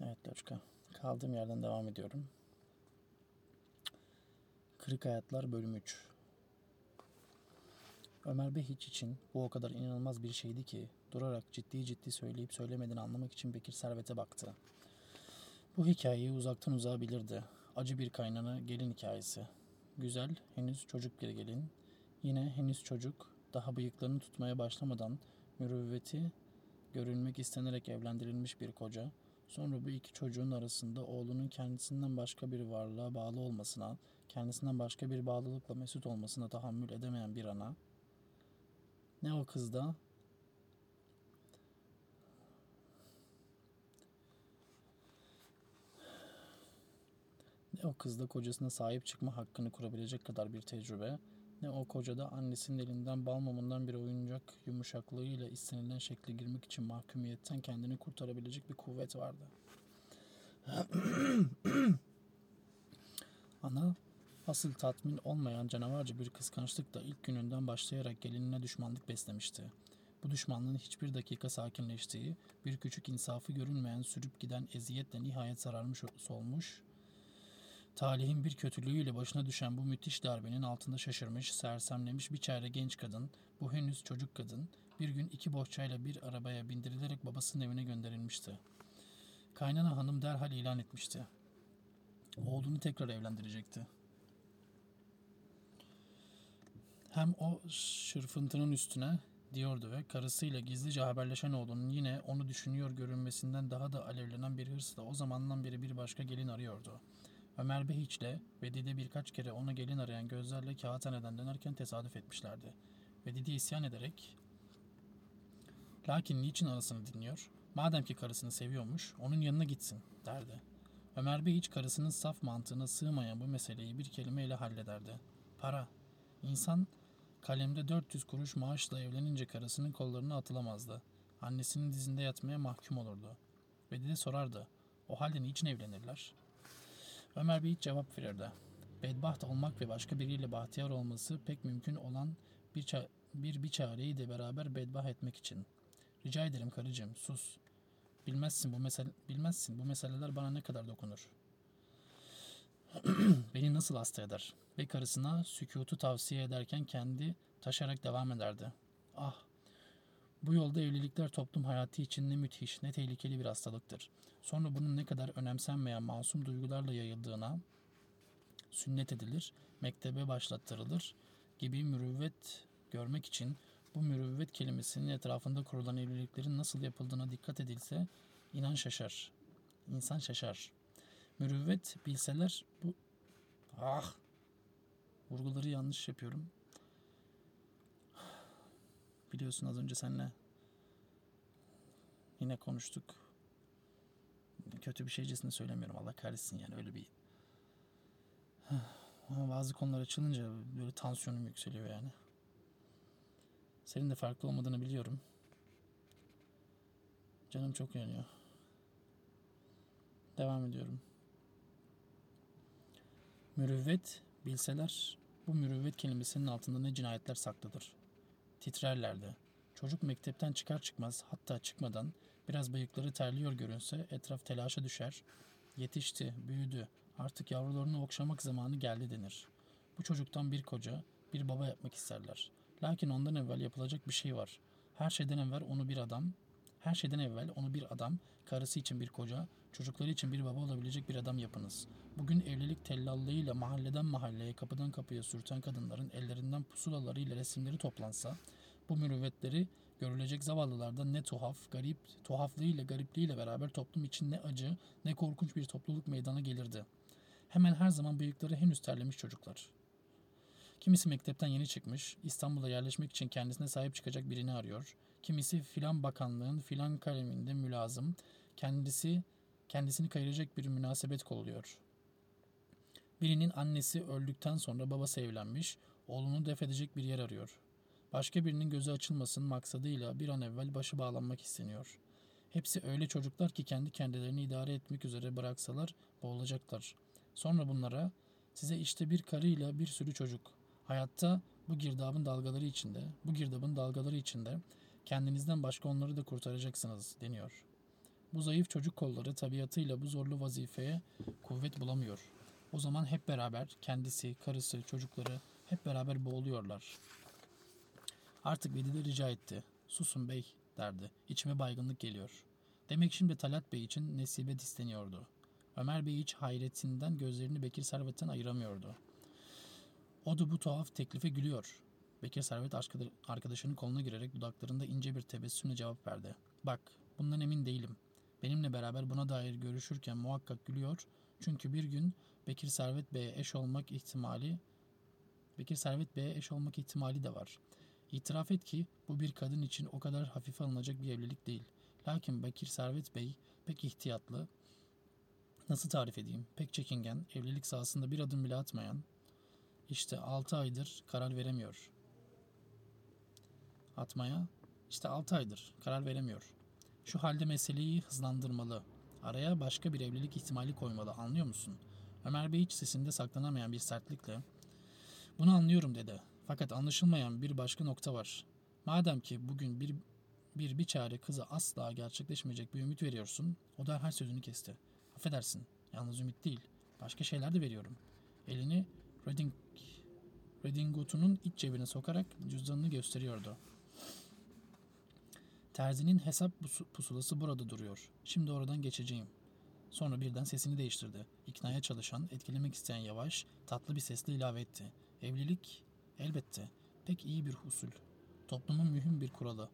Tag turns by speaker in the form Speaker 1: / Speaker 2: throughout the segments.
Speaker 1: Evet Loçka. Kaldığım yerden devam ediyorum. Kırık Hayatlar bölüm 3. Ömer Behiç için bu o kadar inanılmaz bir şeydi ki durarak ciddi ciddi söyleyip söylemediğini anlamak için Bekir Servet'e baktı. Bu hikayeyi uzaktan uzağa bilirdi. Acı bir kaynana gelin hikayesi. Güzel, henüz çocuk bir gelin. Yine henüz çocuk, daha bıyıklarını tutmaya başlamadan mürüvveti görülmek istenerek evlendirilmiş bir koca. Sonra bu iki çocuğun arasında oğlunun kendisinden başka bir varlığa bağlı olmasına, kendisinden başka bir bağlılıkla mesut olmasına tahammül edemeyen bir ana. Ne o kızda Ne o kızda kocasına sahip çıkma hakkını kurabilecek kadar bir tecrübe, ne o kocada annesinin elinden bal mumundan bir oyuncak yumuşaklığıyla istenilen şekle girmek için mahkumiyetten kendini kurtarabilecek bir kuvvet vardı. Ana, asıl tatmin olmayan canavarca bir kıskançlıkla ilk gününden başlayarak gelinine düşmanlık beslemişti. Bu düşmanlığın hiçbir dakika sakinleştiği, bir küçük insafı görünmeyen sürüp giden eziyetle nihayet sararmış solmuş, Talihin bir kötülüğüyle başına düşen bu müthiş darbenin altında şaşırmış, sersemlemiş bir çare genç kadın, bu henüz çocuk kadın, bir gün iki bohçayla bir arabaya bindirilerek babasının evine gönderilmişti. Kaynana hanım derhal ilan etmişti. Oğlunu tekrar evlendirecekti. Hem o şırfıntının üstüne diyordu ve karısıyla gizlice haberleşen oğlunun yine onu düşünüyor görünmesinden daha da alevlenen bir hırsla o zamandan beri bir başka gelin arıyordu. Ömer Bey hiçle ve Didi birkaç kere ona gelin arayan gözlerle kağıthaneden dönerken tesadüf etmişlerdi. Ve Didi isyan ederek Lakin niçin arasını dinliyor? Madem ki karısını seviyormuş, onun yanına gitsin, derdi. Ömer Bey hiç karısının saf mantığına sığmayan bu meseleyi bir kelimeyle hallederdi. Para. İnsan kalemde 400 kuruş maaşla evlenince karısının kollarına atılamazdı. Annesinin dizinde yatmaya mahkum olurdu. Ve Didi sorardı. O halde niçin evlenirler? Ömer Bey hiç cevap verirdi. Bedbaht olmak ve başka biriyle bahtiyar olması pek mümkün olan bir, ça- bir bir çareyi de beraber bedbaht etmek için. Rica ederim karıcığım sus. Bilmezsin bu mesele bilmezsin bu meseleler bana ne kadar dokunur. Beni nasıl hasta eder? Ve karısına sükutu tavsiye ederken kendi taşarak devam ederdi. Ah bu yolda evlilikler toplum hayatı için ne müthiş, ne tehlikeli bir hastalıktır. Sonra bunun ne kadar önemsenmeyen masum duygularla yayıldığına sünnet edilir, mektebe başlattırılır gibi mürüvvet görmek için bu mürüvvet kelimesinin etrafında kurulan evliliklerin nasıl yapıldığına dikkat edilse inan şaşar. İnsan şaşar. Mürüvvet bilseler bu ah vurguları yanlış yapıyorum. Biliyorsun az önce seninle yine konuştuk. Kötü bir şeycesine söylemiyorum. Allah kahretsin yani öyle bir ama bazı konular açılınca böyle tansiyonum yükseliyor yani. Senin de farklı olmadığını biliyorum. Canım çok yanıyor. Devam ediyorum. Mürüvvet bilseler bu mürüvvet kelimesinin altında ne cinayetler saklıdır. Titrerlerdi. Çocuk mektepten çıkar çıkmaz hatta çıkmadan biraz bıyıkları terliyor görünse etraf telaşa düşer. Yetişti, büyüdü. Artık yavrularını okşamak zamanı geldi denir. Bu çocuktan bir koca, bir baba yapmak isterler. Lakin ondan evvel yapılacak bir şey var. Her şeyden evvel onu bir adam, her şeyden evvel onu bir adam, karısı için bir koca, çocukları için bir baba olabilecek bir adam yapınız. Bugün evlilik tellallığıyla mahalleden mahalleye, kapıdan kapıya sürten kadınların ellerinden pusulalarıyla resimleri toplansa, bu mürüvvetleri görülecek zavallılardan ne tuhaf, garip, tuhaflığıyla, garipliğiyle beraber toplum için ne acı, ne korkunç bir topluluk meydana gelirdi. Hemen her zaman bıyıkları henüz terlemiş çocuklar. Kimisi mektepten yeni çıkmış, İstanbul'a yerleşmek için kendisine sahip çıkacak birini arıyor. Kimisi filan bakanlığın filan kaleminde mülazım, kendisi kendisini kayıracak bir münasebet kolluyor. Birinin annesi öldükten sonra babası evlenmiş, oğlunu def edecek bir yer arıyor. Başka birinin gözü açılmasın maksadıyla bir an evvel başı bağlanmak isteniyor. Hepsi öyle çocuklar ki kendi kendilerini idare etmek üzere bıraksalar boğulacaklar. Sonra bunlara size işte bir karıyla bir sürü çocuk. Hayatta bu girdabın dalgaları içinde, bu girdabın dalgaları içinde Kendinizden başka onları da kurtaracaksınız deniyor. Bu zayıf çocuk kolları tabiatıyla bu zorlu vazifeye kuvvet bulamıyor. O zaman hep beraber kendisi, karısı, çocukları hep beraber boğuluyorlar. Artık Veli de rica etti. Susun bey derdi. İçime baygınlık geliyor. Demek şimdi Talat Bey için nesibe disleniyordu. Ömer Bey hiç hayretinden gözlerini Bekir Servet'ten ayıramıyordu. O da bu tuhaf teklife gülüyor. Bekir Servet arkadaşının koluna girerek dudaklarında ince bir tebessümle cevap verdi. Bak, bundan emin değilim. Benimle beraber buna dair görüşürken muhakkak gülüyor. Çünkü bir gün Bekir Servet Bey'e eş olmak ihtimali Bekir Servet Bey'e eş olmak ihtimali de var. İtiraf et ki bu bir kadın için o kadar hafife alınacak bir evlilik değil. Lakin Bekir Servet Bey pek ihtiyatlı, nasıl tarif edeyim, pek çekingen, evlilik sahasında bir adım bile atmayan, işte altı aydır karar veremiyor. Atmaya, işte altı aydır karar veremiyor. Şu halde meseleyi hızlandırmalı. Araya başka bir evlilik ihtimali koymalı, anlıyor musun? Ömer Bey hiç sesinde saklanamayan bir sertlikle, bunu anlıyorum dedi. Fakat anlaşılmayan bir başka nokta var. Madem ki bugün bir bir bir çare kıza asla gerçekleşmeyecek bir ümit veriyorsun, o da her sözünü kesti. Affedersin, yalnız ümit değil, başka şeyler de veriyorum. Elini Redding, Redingotun'un iç cebine sokarak cüzdanını gösteriyordu. Terzinin hesap pusulası burada duruyor. Şimdi oradan geçeceğim. Sonra birden sesini değiştirdi. İknaya çalışan, etkilemek isteyen yavaş, tatlı bir sesle ilave etti. Evlilik elbette pek iyi bir husul. Toplumun mühim bir kuralı.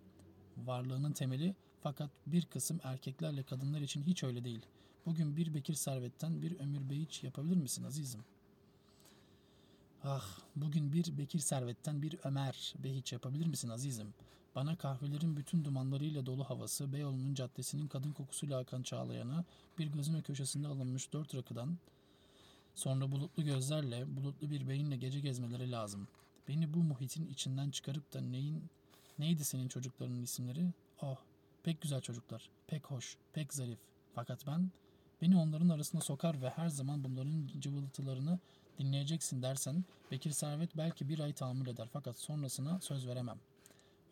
Speaker 1: Varlığının temeli fakat bir kısım erkeklerle kadınlar için hiç öyle değil. Bugün bir Bekir Servet'ten bir Ömür Beyiç yapabilir misin azizim? Ah, bugün bir Bekir Servet'ten bir Ömer Behiç yapabilir misin azizim? Bana kahvelerin bütün dumanlarıyla dolu havası, Beyoğlu'nun caddesinin kadın kokusuyla akan çağlayana, bir gözün köşesinde alınmış dört rakıdan, sonra bulutlu gözlerle, bulutlu bir beyinle gece gezmeleri lazım. Beni bu muhitin içinden çıkarıp da neyin, neydi senin çocuklarının isimleri? Oh, pek güzel çocuklar, pek hoş, pek zarif. Fakat ben, beni onların arasına sokar ve her zaman bunların cıvıltılarını dinleyeceksin dersen, Bekir Servet belki bir ay tahammül eder fakat sonrasına söz veremem.''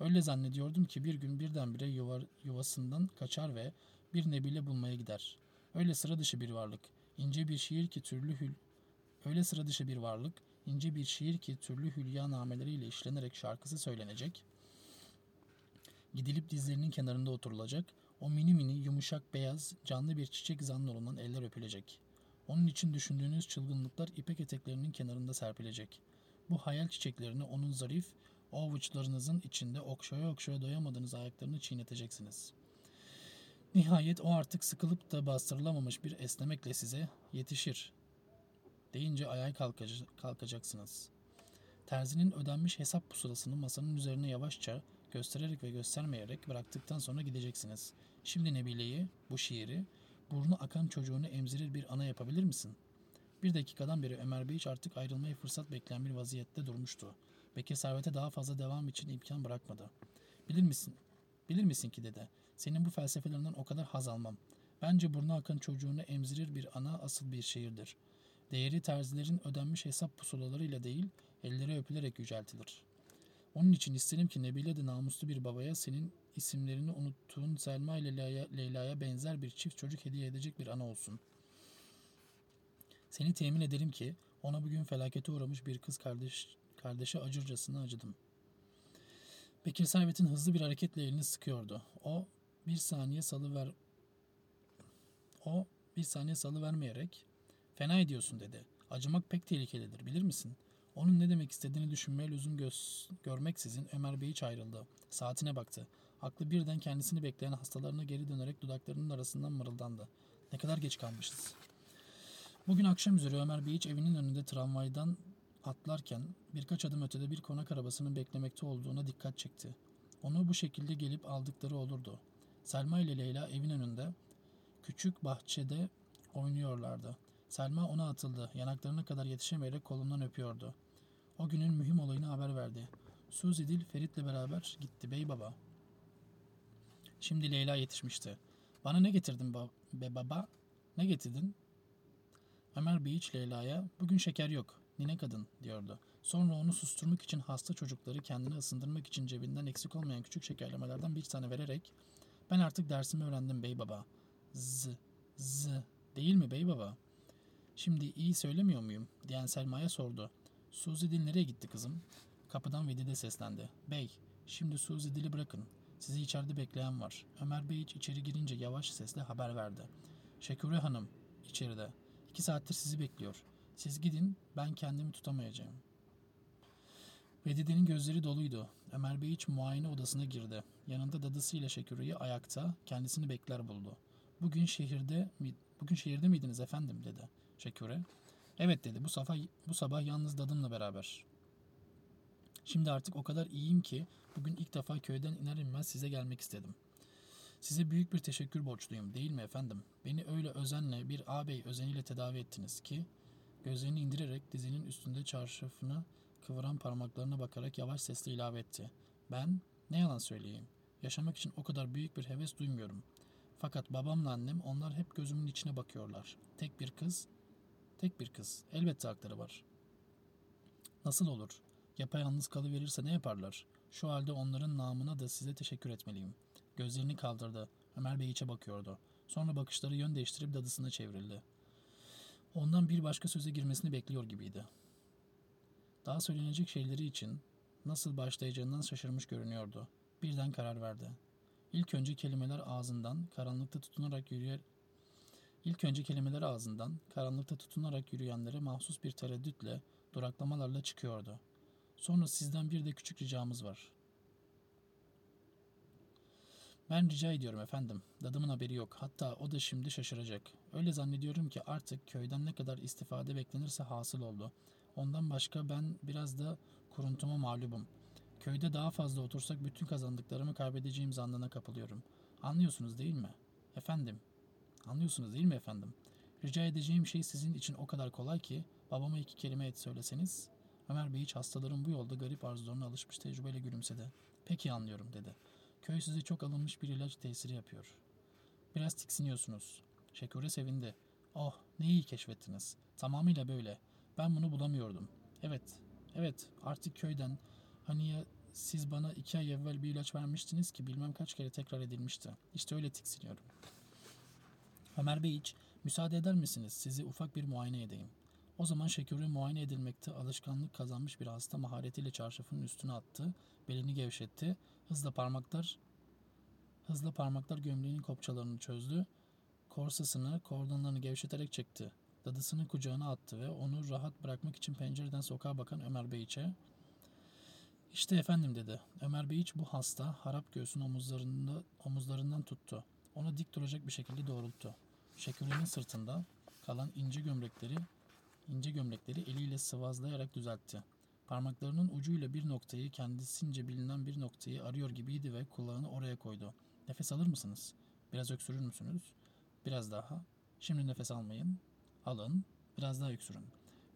Speaker 1: Öyle zannediyordum ki bir gün birdenbire yuva, yuvasından kaçar ve bir nebile bulmaya gider. Öyle sıra dışı bir varlık, ince bir şiir ki türlü hül Öyle sıra dışı bir varlık, ince bir şiir ki türlü hülya nameleriyle işlenerek şarkısı söylenecek. Gidilip dizlerinin kenarında oturulacak, o mini mini yumuşak beyaz canlı bir çiçek zannolunan eller öpülecek. Onun için düşündüğünüz çılgınlıklar ipek eteklerinin kenarında serpilecek. Bu hayal çiçeklerini onun zarif, o avuçlarınızın içinde okşaya okşaya doyamadığınız ayaklarını çiğneteceksiniz. Nihayet o artık sıkılıp da bastırılamamış bir esnemekle size yetişir. Deyince ayağa kalkacaksınız. Terzinin ödenmiş hesap pusulasını masanın üzerine yavaşça göstererek ve göstermeyerek bıraktıktan sonra gideceksiniz. Şimdi Nebile'yi, bu şiiri, burnu akan çocuğunu emzirir bir ana yapabilir misin? Bir dakikadan beri Ömer Bey hiç artık ayrılmaya fırsat bekleyen bir vaziyette durmuştu. Bekir Servet'e daha fazla devam için imkan bırakmadı. Bilir misin? Bilir misin ki dede, senin bu felsefelerinden o kadar haz almam. Bence burnu akan çocuğunu emzirir bir ana asıl bir şehirdir. Değeri terzilerin ödenmiş hesap pusulalarıyla değil, elleri öpülerek yüceltilir. Onun için isterim ki Nebile de namuslu bir babaya senin isimlerini unuttuğun Selma ile Leyla'ya benzer bir çift çocuk hediye edecek bir ana olsun. Seni temin ederim ki ona bugün felakete uğramış bir kız kardeş Kardeşe acırcasına acıdım. Bekir Servet'in hızlı bir hareketle elini sıkıyordu. O bir saniye salı ver o bir saniye salı vermeyerek fena ediyorsun dedi. Acımak pek tehlikelidir bilir misin? Onun ne demek istediğini düşünmeye lüzum göz, görmeksizin Ömer Bey hiç ayrıldı. Saatine baktı. Aklı birden kendisini bekleyen hastalarına geri dönerek dudaklarının arasından mırıldandı. Ne kadar geç kalmışız. Bugün akşam üzere Ömer Bey hiç evinin önünde tramvaydan atlarken birkaç adım ötede bir konak arabasının beklemekte olduğuna dikkat çekti. Onu bu şekilde gelip aldıkları olurdu. Selma ile Leyla evin önünde küçük bahçede oynuyorlardı. Selma ona atıldı. Yanaklarına kadar yetişemeyerek kolundan öpüyordu. O günün mühim olayını haber verdi. Suzi Dil Ferit'le beraber gitti bey baba. Şimdi Leyla yetişmişti. Bana ne getirdin ba be baba? Ne getirdin? Ömer Bey hiç Leyla'ya bugün şeker yok. Nine kadın diyordu. Sonra onu susturmak için hasta çocukları kendini ısındırmak için cebinden eksik olmayan küçük şekerlemelerden bir tane vererek ben artık dersimi öğrendim bey baba. Z, z değil mi bey baba? Şimdi iyi söylemiyor muyum? diyen Selma'ya sordu. Suzi Dil nereye gitti kızım? Kapıdan Vedide seslendi. Bey, şimdi Suzi Dil'i bırakın. Sizi içeride bekleyen var. Ömer Bey içeri girince yavaş sesle haber verdi. Şekure Hanım, içeride. İki saattir sizi bekliyor. Siz gidin, ben kendimi tutamayacağım. Vedide'nin gözleri doluydu. Ömer Bey iç muayene odasına girdi. Yanında dadısıyla Şeküre'yi ayakta, kendisini bekler buldu. Bugün şehirde mi, bugün şehirde miydiniz efendim dedi Şeküre. Evet dedi bu sabah, bu sabah yalnız dadımla beraber. Şimdi artık o kadar iyiyim ki bugün ilk defa köyden iner inmez size gelmek istedim. Size büyük bir teşekkür borçluyum değil mi efendim? Beni öyle özenle bir ağabey özeniyle tedavi ettiniz ki gözlerini indirerek dizinin üstünde çarşafını kıvıran parmaklarına bakarak yavaş sesle ilave etti. Ben ne yalan söyleyeyim. Yaşamak için o kadar büyük bir heves duymuyorum. Fakat babamla annem onlar hep gözümün içine bakıyorlar. Tek bir kız, tek bir kız. Elbette hakları var. Nasıl olur? Yapayalnız kalıverirse ne yaparlar? Şu halde onların namına da size teşekkür etmeliyim. Gözlerini kaldırdı. Ömer Bey içe bakıyordu. Sonra bakışları yön değiştirip dadısına çevrildi. Ondan bir başka söze girmesini bekliyor gibiydi. Daha söylenecek şeyleri için nasıl başlayacağından şaşırmış görünüyordu. Birden karar verdi. İlk önce kelimeler ağzından karanlıkta tutunarak yürüyer İlk önce kelimeler ağzından karanlıkta tutunarak yürüyenlere mahsus bir tereddütle, duraklamalarla çıkıyordu. Sonra sizden bir de küçük ricamız var. Ben rica ediyorum efendim. Dadımın haberi yok. Hatta o da şimdi şaşıracak. Öyle zannediyorum ki artık köyden ne kadar istifade beklenirse hasıl oldu. Ondan başka ben biraz da kuruntuma mağlubum. Köyde daha fazla otursak bütün kazandıklarımı kaybedeceğim zannına kapılıyorum. Anlıyorsunuz değil mi? Efendim. Anlıyorsunuz değil mi efendim? Rica edeceğim şey sizin için o kadar kolay ki babama iki kelime et söyleseniz. Ömer Bey hiç hastaların bu yolda garip arzularına alışmış tecrübeyle gülümsedi. Peki anlıyorum dedi. Köy size çok alınmış bir ilaç tesiri yapıyor. Biraz tiksiniyorsunuz. Şekure sevindi. Oh ne iyi keşfettiniz. Tamamıyla böyle. Ben bunu bulamıyordum. Evet, evet artık köyden hani ya siz bana iki ay evvel bir ilaç vermiştiniz ki bilmem kaç kere tekrar edilmişti. İşte öyle tiksiniyorum. Ömer Bey hiç müsaade eder misiniz? Sizi ufak bir muayene edeyim. O zaman Şekure muayene edilmekte alışkanlık kazanmış bir hasta maharetiyle çarşafının üstüne attı, belini gevşetti, hızla parmaklar hızla parmaklar gömleğinin kopçalarını çözdü, korsasını, kordonlarını gevşeterek çekti. Dadısını kucağına attı ve onu rahat bırakmak için pencereden sokağa bakan Ömer Beyiç'e işte efendim dedi. Ömer Beyiç bu hasta harap göğsün omuzlarında, omuzlarından tuttu. Onu dik duracak bir şekilde doğrulttu. Şekürenin sırtında kalan ince gömlekleri ince gömlekleri eliyle sıvazlayarak düzeltti. Parmaklarının ucuyla bir noktayı kendisince bilinen bir noktayı arıyor gibiydi ve kulağını oraya koydu. Nefes alır mısınız? Biraz öksürür müsünüz? Biraz daha. Şimdi nefes almayın. Alın. Biraz daha öksürün.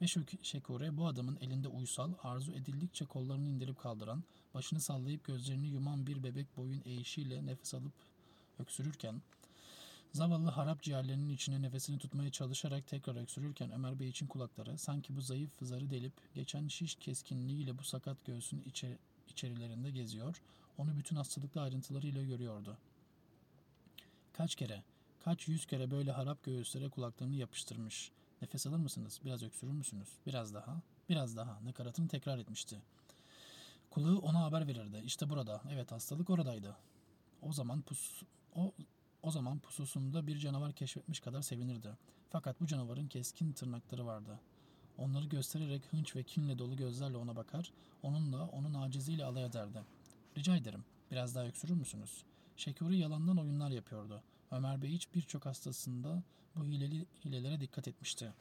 Speaker 1: Ve Şekure bu adamın elinde uysal, arzu edildikçe kollarını indirip kaldıran, başını sallayıp gözlerini yuman bir bebek boyun eğişiyle nefes alıp öksürürken Zavallı harap ciğerlerinin içine nefesini tutmaya çalışarak tekrar öksürürken Ömer Bey için kulakları sanki bu zayıf zarı delip geçen şiş keskinliğiyle bu sakat göğsün içe, içerilerinde geziyor, onu bütün hastalıklı ayrıntılarıyla görüyordu. Kaç kere, kaç yüz kere böyle harap göğüslere kulaklarını yapıştırmış. Nefes alır mısınız? Biraz öksürür müsünüz? Biraz daha, biraz daha. Nakaratını tekrar etmişti. Kulağı ona haber verirdi. İşte burada. Evet hastalık oradaydı. O zaman pus, o o zaman pususunda bir canavar keşfetmiş kadar sevinirdi. Fakat bu canavarın keskin tırnakları vardı. Onları göstererek hınç ve kinle dolu gözlerle ona bakar, onunla onun aciziyle alay ederdi. Rica ederim, biraz daha öksürür müsünüz? Şekuri yalandan oyunlar yapıyordu. Ömer Bey hiç birçok hastasında bu hileli, hilelere dikkat etmişti.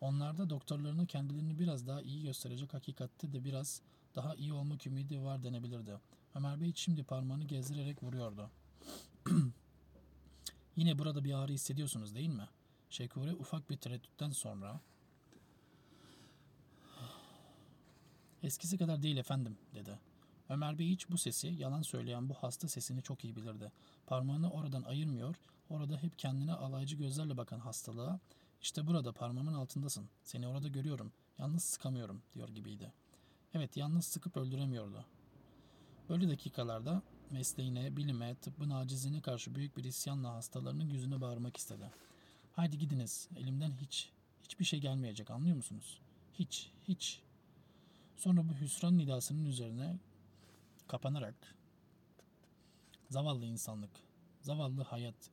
Speaker 1: Onlarda doktorlarına kendilerini biraz daha iyi gösterecek hakikatte de biraz daha iyi olmak ümidi var denebilirdi. Ömer Bey şimdi parmağını gezdirerek vuruyordu. Yine burada bir ağrı hissediyorsunuz değil mi? Şekure ufak bir tereddütten sonra Eskisi kadar değil efendim dedi. Ömer Bey hiç bu sesi, yalan söyleyen bu hasta sesini çok iyi bilirdi. Parmağını oradan ayırmıyor, orada hep kendine alaycı gözlerle bakan hastalığa, işte burada parmağımın altındasın, seni orada görüyorum, yalnız sıkamıyorum diyor gibiydi. Evet, yalnız sıkıp öldüremiyordu. Böyle dakikalarda mesleğine, bilime, tıbbın acizliğine karşı büyük bir isyanla hastalarının yüzüne bağırmak istedi. Haydi gidiniz, elimden hiç, hiçbir şey gelmeyecek anlıyor musunuz? Hiç, hiç. Sonra bu hüsran nidasının üzerine kapanarak zavallı insanlık, zavallı hayat,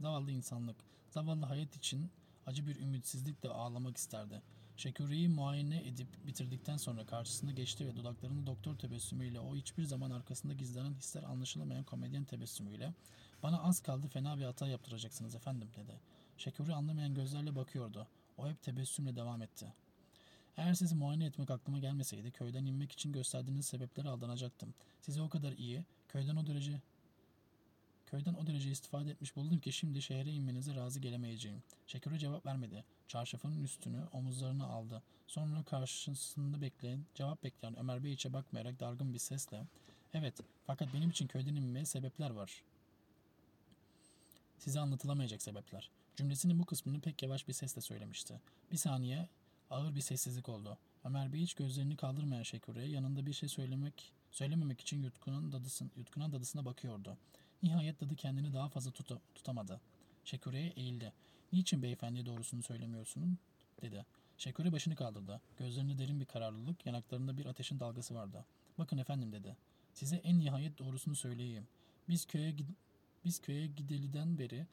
Speaker 1: zavallı insanlık, zavallı hayat için acı bir ümitsizlikle ağlamak isterdi. Şekuri'yi muayene edip bitirdikten sonra karşısına geçti ve dudaklarını doktor tebessümüyle o hiçbir zaman arkasında gizlenen hisler anlaşılamayan komedyen tebessümüyle bana az kaldı fena bir hata yaptıracaksınız efendim dedi. Şekuri anlamayan gözlerle bakıyordu. O hep tebessümle devam etti. Eğer sizi muayene etmek aklıma gelmeseydi köyden inmek için gösterdiğiniz sebeplere aldanacaktım. Sizi o kadar iyi, köyden o derece Köyden o derece istifade etmiş buldum ki şimdi şehre inmenize razı gelemeyeceğim. Şekure cevap vermedi. Çarşafının üstünü omuzlarına aldı. Sonra karşısında bekleyen, cevap bekleyen Ömer Bey içe bakmayarak dargın bir sesle Evet fakat benim için köyden inmeye sebepler var. Size anlatılamayacak sebepler. Cümlesinin bu kısmını pek yavaş bir sesle söylemişti. Bir saniye ağır bir sessizlik oldu. Ömer Bey hiç gözlerini kaldırmayan Şekure'ye yanında bir şey söylemek söylememek için yutkunan, dadısın, yutkunan dadısına bakıyordu. Nihayet dadı kendini daha fazla tuta, tutamadı. Şekure'ye eğildi. Niçin beyefendi doğrusunu söylemiyorsun? dedi. Şekure başını kaldırdı. Gözlerinde derin bir kararlılık, yanaklarında bir ateşin dalgası vardı. Bakın efendim dedi. Size en nihayet doğrusunu söyleyeyim. Biz köye biz köye gideliden beri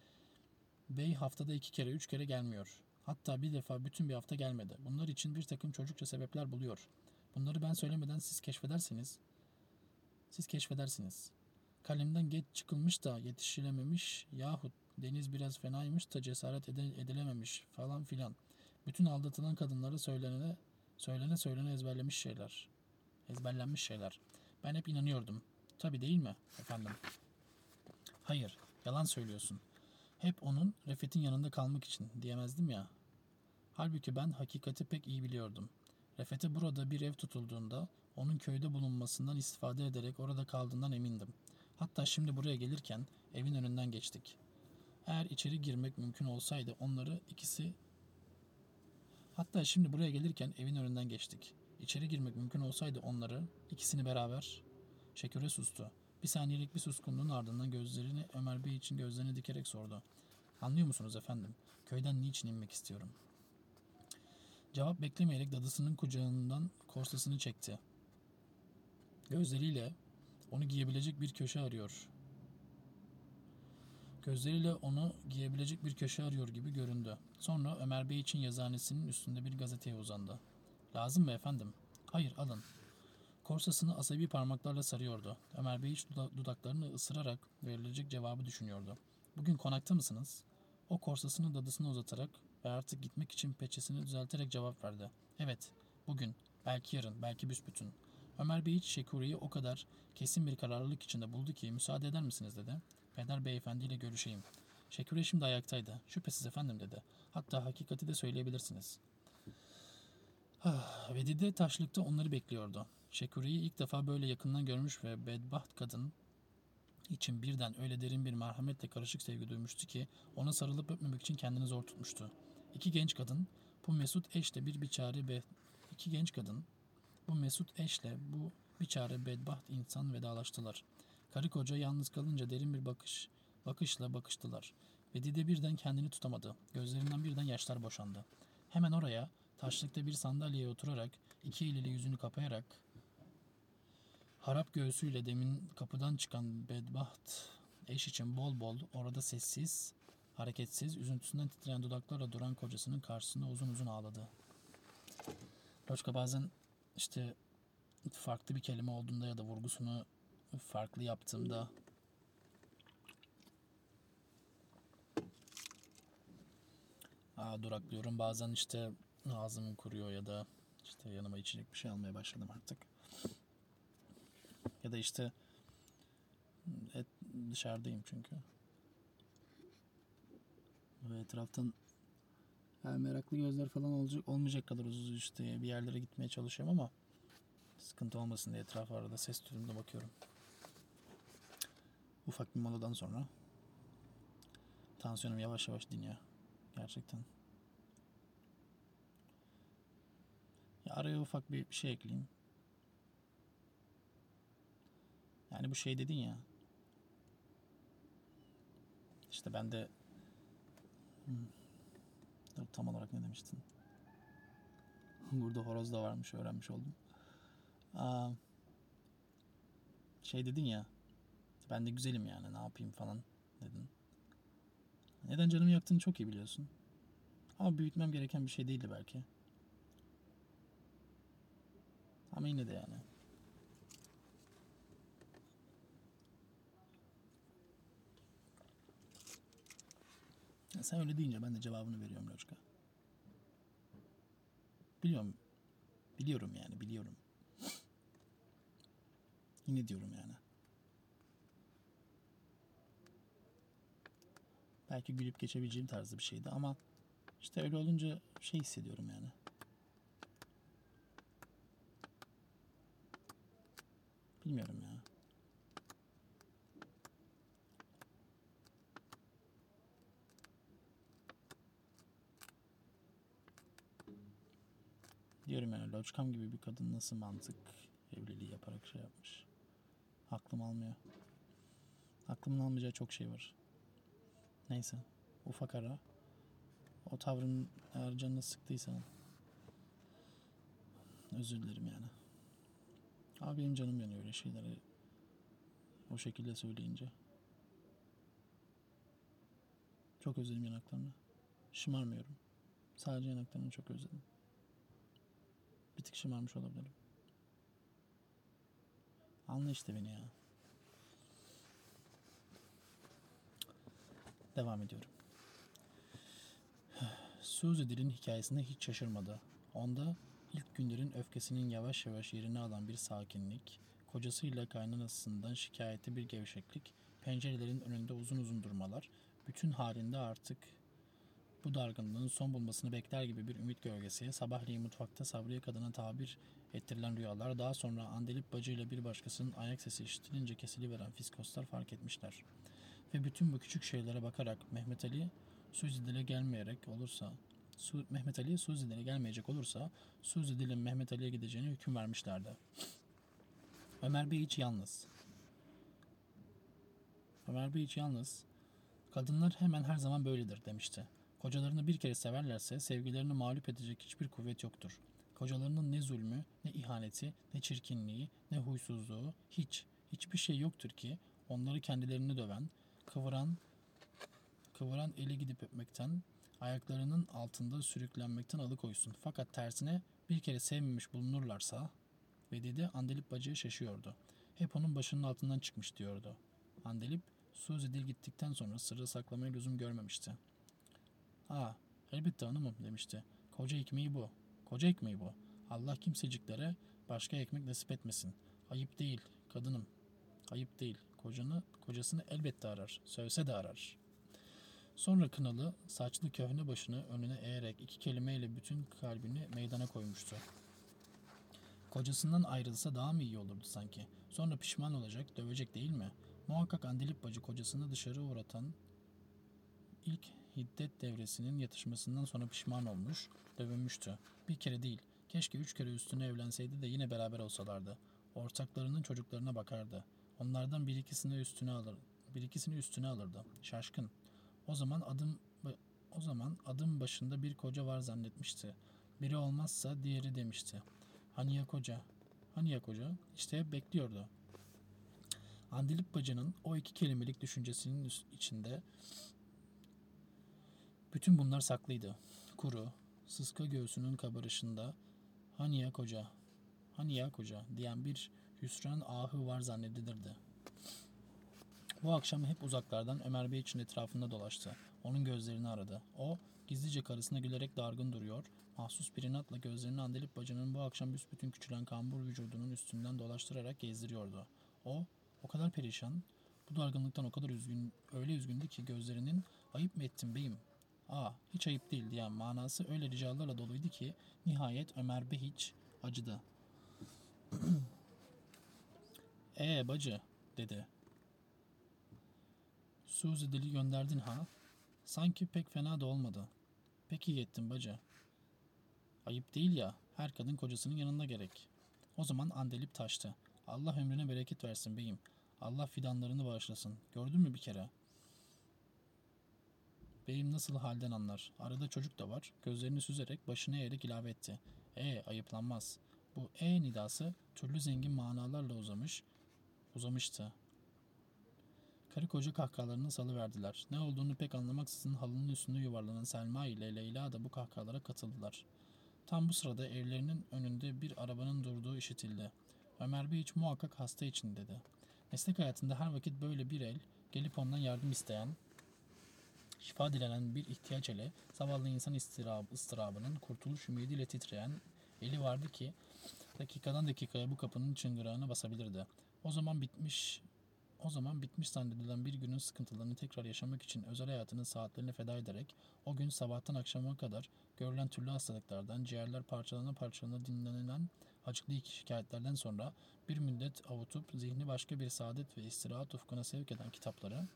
Speaker 1: bey haftada iki kere üç kere gelmiyor. Hatta bir defa bütün bir hafta gelmedi. Bunlar için bir takım çocukça sebepler buluyor. Bunları ben söylemeden siz keşfedersiniz. Siz keşfedersiniz. Kalemden geç çıkılmış da yetişilememiş yahut deniz biraz fenaymış da cesaret edilememiş falan filan. Bütün aldatılan kadınlara söylenene söylene söylene ezberlemiş şeyler. Ezberlenmiş şeyler. Ben hep inanıyordum. Tabi değil mi efendim? Hayır, yalan söylüyorsun. Hep onun Refet'in yanında kalmak için diyemezdim ya. Halbuki ben hakikati pek iyi biliyordum. Refet'e burada bir ev tutulduğunda onun köyde bulunmasından istifade ederek orada kaldığından emindim. Hatta şimdi buraya gelirken evin önünden geçtik. Eğer içeri girmek mümkün olsaydı onları ikisi Hatta şimdi buraya gelirken evin önünden geçtik. İçeri girmek mümkün olsaydı onları ikisini beraber Şekure sustu. Bir saniyelik bir suskunluğun ardından gözlerini Ömer Bey için gözlerini dikerek sordu. Anlıyor musunuz efendim? Köyden niçin inmek istiyorum? Cevap beklemeyerek dadısının kucağından korsasını çekti. Gözleriyle onu giyebilecek bir köşe arıyor. Gözleriyle onu giyebilecek bir köşe arıyor gibi göründü. Sonra Ömer Bey için yazıhanesinin üstünde bir gazeteye uzandı. Lazım mı efendim? Hayır alın. Korsasını asabi parmaklarla sarıyordu. Ömer Bey hiç duda- dudaklarını ısırarak verilecek cevabı düşünüyordu. Bugün konakta mısınız? O korsasını dadısına uzatarak ve artık gitmek için peçesini düzelterek cevap verdi. Evet, bugün, belki yarın, belki büsbütün. Ömer Bey hiç Şekuri'yi o kadar kesin bir kararlılık içinde buldu ki müsaade eder misiniz dedi. Peder beyefendiyle görüşeyim. Şekure şimdi ayaktaydı. Şüphesiz efendim dedi. Hatta hakikati de söyleyebilirsiniz. Ah, Vedide taşlıkta onları bekliyordu. Şekuri'yi ilk defa böyle yakından görmüş ve bedbaht kadın için birden öyle derin bir merhametle karışık sevgi duymuştu ki ona sarılıp öpmemek için kendini zor tutmuştu. İki genç kadın bu mesut eşle bir biçare be iki genç kadın bu mesut eşle bu biçare bedbaht insan vedalaştılar. Karı koca yalnız kalınca derin bir bakış bakışla bakıştılar. Ve Dide birden kendini tutamadı. Gözlerinden birden yaşlar boşandı. Hemen oraya taşlıkta bir sandalyeye oturarak iki eliyle yüzünü kapayarak harap göğsüyle demin kapıdan çıkan bedbaht eş için bol bol orada sessiz, hareketsiz, üzüntüsünden titreyen dudaklarla duran kocasının karşısında uzun uzun ağladı. Loşka bazen işte farklı bir kelime olduğunda ya da vurgusunu farklı yaptığımda aa, duraklıyorum. Bazen işte ağzım kuruyor ya da işte yanıma içecek bir şey almaya başladım artık. Ya da işte et, dışarıdayım çünkü. Ve etraftan yani meraklı gözler falan olacak olmayacak kadar uzun işte bir yerlere gitmeye çalışıyorum ama sıkıntı olmasın diye etrafa arada ses duyduğumda bakıyorum. Ufak bir moladan sonra tansiyonum yavaş yavaş diniyor. Gerçekten. Araya ufak bir şey ekleyeyim. Yani bu şey dedin ya. İşte ben de Hmm. Tam olarak ne demiştin? Burada horoz da varmış öğrenmiş oldum. Aa, şey dedin ya. Ben de güzelim yani ne yapayım falan dedin. Neden canımı yaktığını çok iyi biliyorsun. Ama büyütmem gereken bir şey değildi belki. Ama yine de yani. Ya sen öyle deyince ben de cevabını veriyorum Loçka. Biliyorum. Biliyorum yani biliyorum. Yine diyorum yani. Belki gülüp geçebileceğim tarzı bir şeydi ama işte öyle olunca şey hissediyorum yani. Bilmiyorum ya. Diyorum yani Loçkam gibi bir kadın nasıl mantık evliliği yaparak şey yapmış. Aklım almıyor. Aklımın almayacağı çok şey var. Neyse. Ufak ara. O tavrın eğer canını sıktıysa özür dilerim yani. Abi benim canım yanıyor öyle şeyleri o şekilde söyleyince. Çok özledim yanaklarını. Şımarmıyorum. Sadece yanaklarını çok özledim. Bir tık şımarmış olabilirim. Anla işte beni ya. Devam ediyorum. Suzy Dil'in hikayesinde hiç şaşırmadı. Onda ilk günlerin öfkesinin yavaş yavaş yerini alan bir sakinlik, kocasıyla kaynanasından şikayeti bir gevşeklik, pencerelerin önünde uzun uzun durmalar, bütün halinde artık bu dargınlığın son bulmasını bekler gibi bir ümit gölgesi, sabahleyin mutfakta Sabriye kadına tabir ettirilen rüyalar, daha sonra Andelip bacıyla bir başkasının ayak sesi işitilince kesiliveren fiskoslar fark etmişler. Ve bütün bu küçük şeylere bakarak Mehmet Ali Suzi'dile gelmeyerek olursa Su, Mehmet Ali Suzi'dile gelmeyecek olursa Suzi'dil'in Mehmet Ali'ye gideceğini hüküm vermişlerdi. Ömer Bey hiç yalnız. Ömer Bey hiç yalnız. Kadınlar hemen her zaman böyledir demişti. Kocalarını bir kere severlerse sevgilerini mağlup edecek hiçbir kuvvet yoktur. Kocalarının ne zulmü, ne ihaneti, ne çirkinliği, ne huysuzluğu, hiç, hiçbir şey yoktur ki onları kendilerini döven, kıvıran, kıvıran eli gidip öpmekten, ayaklarının altında sürüklenmekten alıkoysun. Fakat tersine bir kere sevmemiş bulunurlarsa ve dedi Andelip bacıya şaşıyordu. Hep onun başının altından çıkmış diyordu. Andelip Suzy dil gittikten sonra sırrı saklamaya lüzum görmemişti. Aa, elbette hanımım demişti. Koca ekmeği bu. Koca ekmeği bu. Allah kimseciklere başka ekmek nasip etmesin. Ayıp değil, kadınım. Ayıp değil. Kocanı, kocasını elbette arar. Sövse de arar. Sonra kınalı, saçlı köhne başını önüne eğerek iki kelimeyle bütün kalbini meydana koymuştu. Kocasından ayrılsa daha mı iyi olurdu sanki? Sonra pişman olacak, dövecek değil mi? Muhakkak Andilip bacı kocasını dışarı uğratan ilk hiddet devresinin yatışmasından sonra pişman olmuş, dövünmüştü. Bir kere değil, keşke üç kere üstüne evlenseydi de yine beraber olsalardı. Ortaklarının çocuklarına bakardı. Onlardan bir ikisini üstüne alır, bir ikisini üstüne alırdı. Şaşkın. O zaman adım o zaman adım başında bir koca var zannetmişti. Biri olmazsa diğeri demişti. Hani ya koca? Hani ya koca? İşte hep bekliyordu. Andilip bacının o iki kelimelik düşüncesinin içinde bütün bunlar saklıydı. Kuru, sıska göğsünün kabarışında hani ya koca, hani ya koca diyen bir hüsran ahı var zannedilirdi. Bu akşam hep uzaklardan Ömer Bey için etrafında dolaştı. Onun gözlerini aradı. O gizlice karısına gülerek dargın duruyor. Mahsus bir inatla gözlerini Andelip bacının bu akşam büsbütün küçülen kambur vücudunun üstünden dolaştırarak gezdiriyordu. O o kadar perişan, bu dargınlıktan o kadar üzgün, öyle üzgündü ki gözlerinin ayıp mı ettim beyim? Aa hiç ayıp değil diyen manası öyle ricalarla doluydu ki nihayet Ömer Bey hiç acıdı. ee bacı dedi. Suzy dili gönderdin ha? Sanki pek fena da olmadı. Peki iyi bacı. Ayıp değil ya. Her kadın kocasının yanında gerek. O zaman andelip taştı. Allah ömrüne bereket versin beyim. Allah fidanlarını bağışlasın. Gördün mü bir kere? Beyim nasıl halden anlar. Arada çocuk da var. Gözlerini süzerek başını eğerek ilave etti. E ayıplanmaz. Bu e nidası türlü zengin manalarla uzamış, uzamıştı. Karı koca kahkahalarını salıverdiler. Ne olduğunu pek anlamaksızın halının üstünde yuvarlanan Selma ile Leyla da bu kahkahalara katıldılar. Tam bu sırada evlerinin önünde bir arabanın durduğu işitildi. Ömer Bey hiç muhakkak hasta için dedi. Meslek hayatında her vakit böyle bir el gelip ondan yardım isteyen, şifa dilenen bir ihtiyaç ele, zavallı insan istirab, ıstırabının kurtuluş ümidiyle titreyen eli vardı ki dakikadan dakikaya bu kapının çıngırağına basabilirdi. O zaman bitmiş o zaman bitmiş zannedilen bir günün sıkıntılarını tekrar yaşamak için özel hayatının saatlerini feda ederek o gün sabahtan akşama kadar görülen türlü hastalıklardan ciğerler parçalana parçalana dinlenilen acıklı şikayetlerden sonra bir müddet avutup zihni başka bir saadet ve istirahat ufkuna sevk eden kitapları,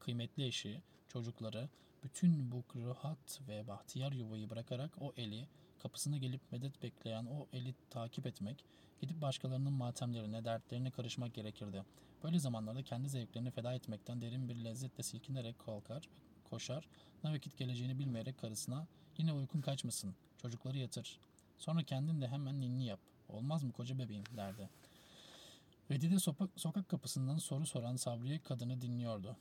Speaker 1: kıymetli eşi, çocukları, bütün bu rahat ve bahtiyar yuvayı bırakarak o eli, kapısına gelip medet bekleyen o eli takip etmek, gidip başkalarının matemlerine, dertlerine karışmak gerekirdi. Böyle zamanlarda kendi zevklerini feda etmekten derin bir lezzetle silkinerek kalkar, koşar, ne vakit geleceğini bilmeyerek karısına yine uykun kaçmasın, çocukları yatır. Sonra kendin de hemen ninni yap. Olmaz mı koca bebeğim derdi. Vedide sokak, sokak kapısından soru soran Sabriye kadını dinliyordu.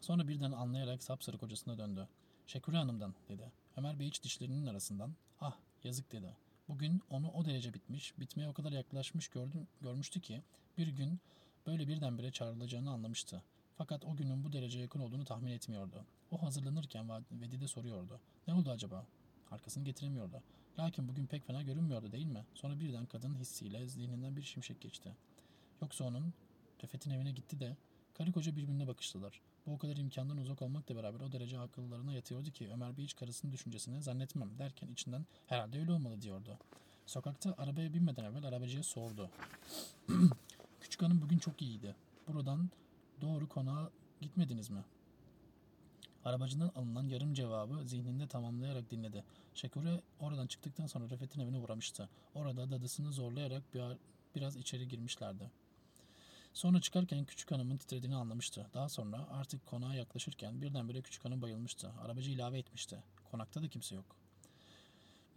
Speaker 1: Sonra birden anlayarak sapsarı kocasına döndü. Şekure Hanım'dan dedi. Ömer Bey hiç dişlerinin arasından ah yazık dedi. Bugün onu o derece bitmiş, bitmeye o kadar yaklaşmış gördüm, görmüştü ki bir gün böyle birdenbire çağrılacağını anlamıştı. Fakat o günün bu derece yakın olduğunu tahmin etmiyordu. O hazırlanırken Vedide soruyordu. Ne oldu acaba? Arkasını getiremiyordu. Lakin bugün pek fena görünmüyordu değil mi? Sonra birden kadın hissiyle zihninden bir şimşek geçti. Yoksa onun Refet'in evine gitti de karı koca birbirine bakıştılar. Bu o kadar imkandan uzak olmakla beraber o derece akıllarına yatıyordu ki Ömer Bey hiç karısının düşüncesini zannetmem derken içinden herhalde öyle olmalı diyordu. Sokakta arabaya binmeden evvel arabacıya sordu. Küçük hanım bugün çok iyiydi. Buradan doğru konağa gitmediniz mi? Arabacından alınan yarım cevabı zihninde tamamlayarak dinledi. Şekure oradan çıktıktan sonra Refet'in evine uğramıştı. Orada dadısını zorlayarak bir, biraz içeri girmişlerdi. Sonra çıkarken küçük hanımın titrediğini anlamıştı. Daha sonra artık konağa yaklaşırken birdenbire küçük hanım bayılmıştı. Arabacı ilave etmişti. Konakta da kimse yok.